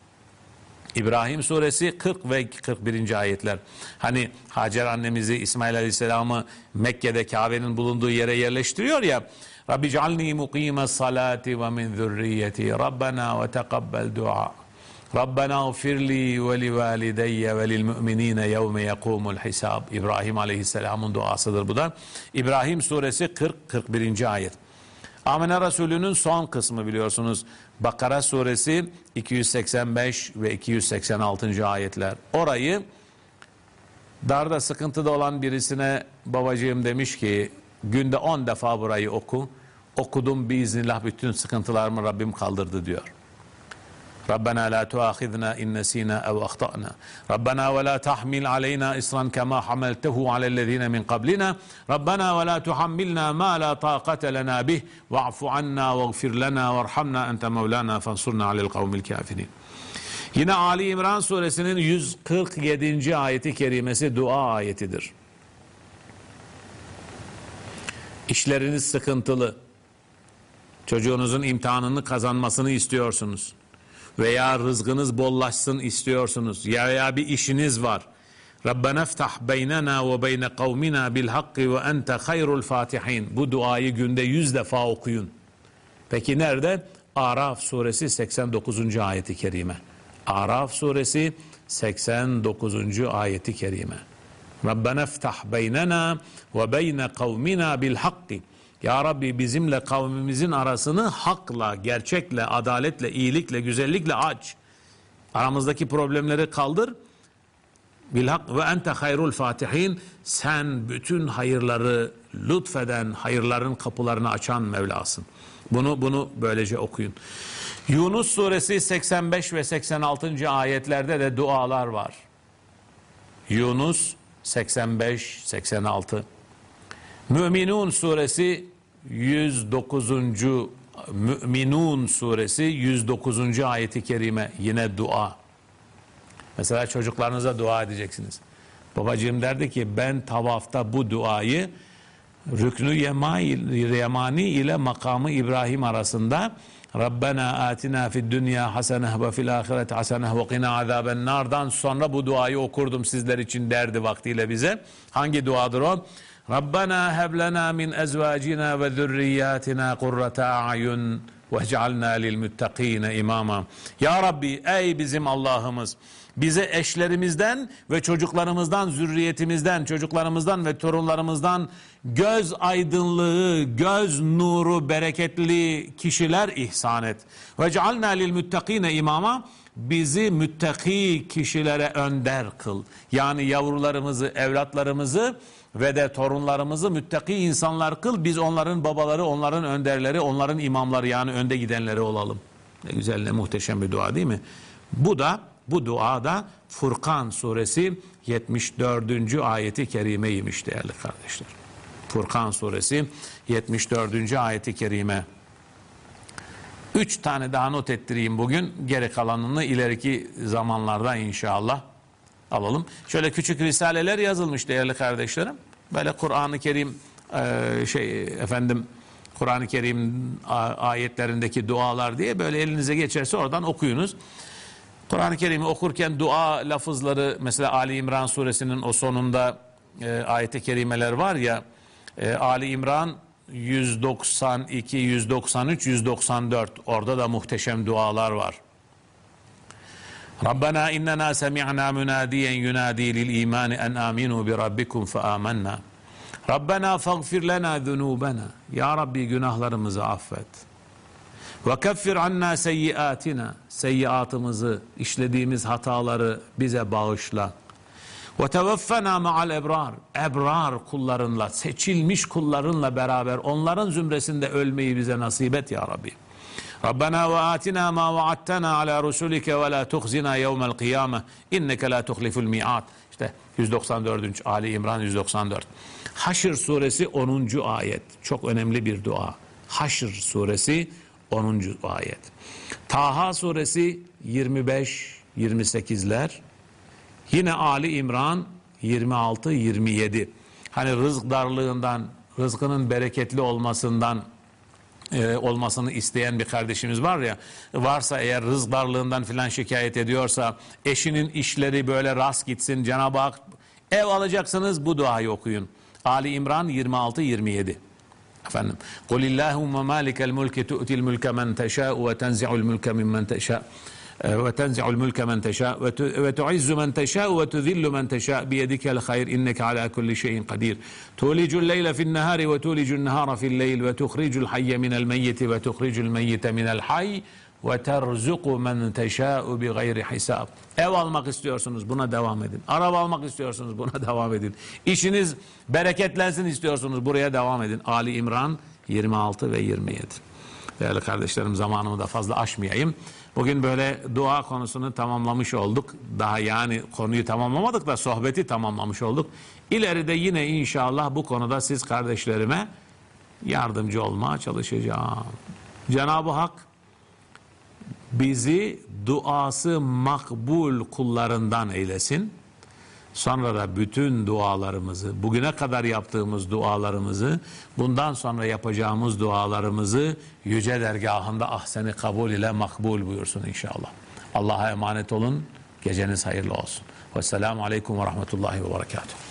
İbrahim suresi 40 ve 41. ayetler. Hani Hacer annemizi İsmail Aleyhisselam'ı Mekke'de Kabe'nin bulunduğu yere yerleştiriyor ya. Rabbi cealni mukime salati ve min zürriyeti. Rabbena ve tekabbel dua. Rabbena gfirli ve li valideyye ve lil müminine yevme yekumul hisab. İbrahim Aleyhisselam'ın duasıdır bu da. İbrahim suresi 40-41. ayet. Amine Resulü'nün son kısmı biliyorsunuz. Bakara suresi 285 ve 286. ayetler. Orayı darda sıkıntıda olan birisine babacığım demiş ki günde 10 defa burayı oku. Okudum biiznillah bütün sıkıntılarımı Rabbim kaldırdı diyor. ربنا لا تؤاخذنا إن نسينا أو أخطأنا ربنا ولا تحمل علينا إصرا كما حملته على الذين من قبلنا ربنا ولا تحملنا ما لا طاقة لنا به واعف عنا واغفر لنا وارحمنا أنت مولانا فانصرنا على القوم الكافرين Yine Ali İmran suresinin 147. ayeti kerimesi dua ayetidir. İşleriniz sıkıntılı. Çocuğunuzun imtihanını kazanmasını istiyorsunuz veya rızkınız bollaşsın istiyorsunuz ya veya bir işiniz var. Rabbena ftah beynena ve beyne kavmina bil hakkı ve ente hayrul fatihin. Bu duayı günde yüz defa okuyun. Peki nerede? Araf suresi 89. ayeti kerime. Araf suresi 89. ayeti kerime. Rabbena ftah beynena ve beyne kavmina bil hakkı. Ya Rabbi bizimle kavmimizin arasını hakla, gerçekle, adaletle, iyilikle, güzellikle aç. Aramızdaki problemleri kaldır. Bilhak ve ente hayrul fatihin. Sen bütün hayırları lütfeden, hayırların kapılarını açan Mevlasın. Bunu bunu böylece okuyun. Yunus suresi 85 ve 86. ayetlerde de dualar var. Yunus 85 86 Müminun suresi 109. Müminun suresi 109. ayeti kerime yine dua. Mesela çocuklarınıza dua edeceksiniz. Babacığım derdi ki ben tavafta bu duayı Rüknü Yemani ile makamı İbrahim arasında Rabbena atina fid dünya haseneh ve fil ahireti haseneh ve qina azaben nardan sonra bu duayı okurdum sizler için derdi vaktiyle bize. Hangi duadır o? Rabbena heb lena min ezvacina ve zürriyatina kurrata a'yun vec'alna lil muttaqine imama. Ya Rabbi ey bizim Allah'ımız bize eşlerimizden ve çocuklarımızdan, zürriyetimizden, çocuklarımızdan ve torunlarımızdan göz aydınlığı, göz nuru, bereketli kişiler ihsan et. Ve cealna lil müttakine imama bizi müttaki kişilere önder kıl. Yani yavrularımızı, evlatlarımızı ve de torunlarımızı müttaki insanlar kıl. Biz onların babaları, onların önderleri, onların imamları yani önde gidenleri olalım. Ne güzel, ne muhteşem bir dua değil mi? Bu da bu duada Furkan suresi 74. ayeti kerimeymiş değerli kardeşler. Furkan suresi 74. ayeti kerime. Üç tane daha not ettireyim bugün. Geri kalanını ileriki zamanlarda inşallah alalım. Şöyle küçük risaleler yazılmış değerli kardeşlerim. Böyle Kur'an-ı Kerim e, şey efendim Kur'an-ı Kerim ayetlerindeki dualar diye böyle elinize geçerse oradan okuyunuz. Kur'an-ı Kerim'i okurken dua lafızları mesela Ali İmran suresinin o sonunda e, ayet-i kerimeler var ya e, Ali İmran 192, 193, 194 orada da muhteşem dualar var. Munadiyen yunadi lil imani en aminu bi rabbikum fe amennâ. Rabbena faghfir lena zunubena. Ya Rabbi günahlarımızı affet. Ve keffir anna seyyiatina. Seyyiatımızı, işlediğimiz hataları bize bağışla. Ve tevaffena ma'al ebrar. Ebrar kullarınla, seçilmiş kullarınla beraber onların zümresinde ölmeyi bize nasip et ya Rabbi. Ve atina ma vaattena ala rusulike ve la tuhzina yevmel kıyame inneke la tuhliful mi'at. İşte 194. Ali İmran 194. Haşr suresi 10. ayet. Çok önemli bir dua. Haşr suresi 10. ayet. Taha suresi 25 28'ler. Yine Ali İmran 26-27. Hani rızk darlığından, rızkının bereketli olmasından e, olmasını isteyen bir kardeşimiz var ya, varsa eğer rızk darlığından filan şikayet ediyorsa, eşinin işleri böyle rast gitsin, Cenab-ı Hak ev alacaksınız bu duayı okuyun. Ali İmran 26-27. Efendim, قُلِ اللّٰهُمَّ مَالِكَ الْمُلْكِ تُؤْتِ الْمُلْكَ مَنْ تَشَاءُ وَتَنْزِعُ الْمُلْكَ مِمَّنْ تَشَاءُ وتنزع الملك من تشاء وتعز من تشاء وتذل من تشاء بيدك الخير إنك على كل شيء قدير تولج الليل في النهار وتولج النهار في الليل وتخرج الحي من الميت وتخرج الميت من الحي وترزق من تشاء بغير حساب Ev almak istiyorsunuz buna devam edin. Araba almak istiyorsunuz buna devam edin. İşiniz bereketlensin istiyorsunuz buraya devam edin. Ali İmran 26 ve 27. Değerli kardeşlerim zamanımı da fazla aşmayayım. Bugün böyle dua konusunu tamamlamış olduk. Daha yani konuyu tamamlamadık da sohbeti tamamlamış olduk. İleride yine inşallah bu konuda siz kardeşlerime yardımcı olmaya çalışacağım. Cenab-ı Hak bizi duası makbul kullarından eylesin. Sonra da bütün dualarımızı, bugüne kadar yaptığımız dualarımızı, bundan sonra yapacağımız dualarımızı yüce dergahında ahseni kabul ile makbul buyursun inşallah. Allah'a emanet olun. Geceniz hayırlı olsun. Vesselamu aleyküm ve rahmetullahi ve berekatuhu.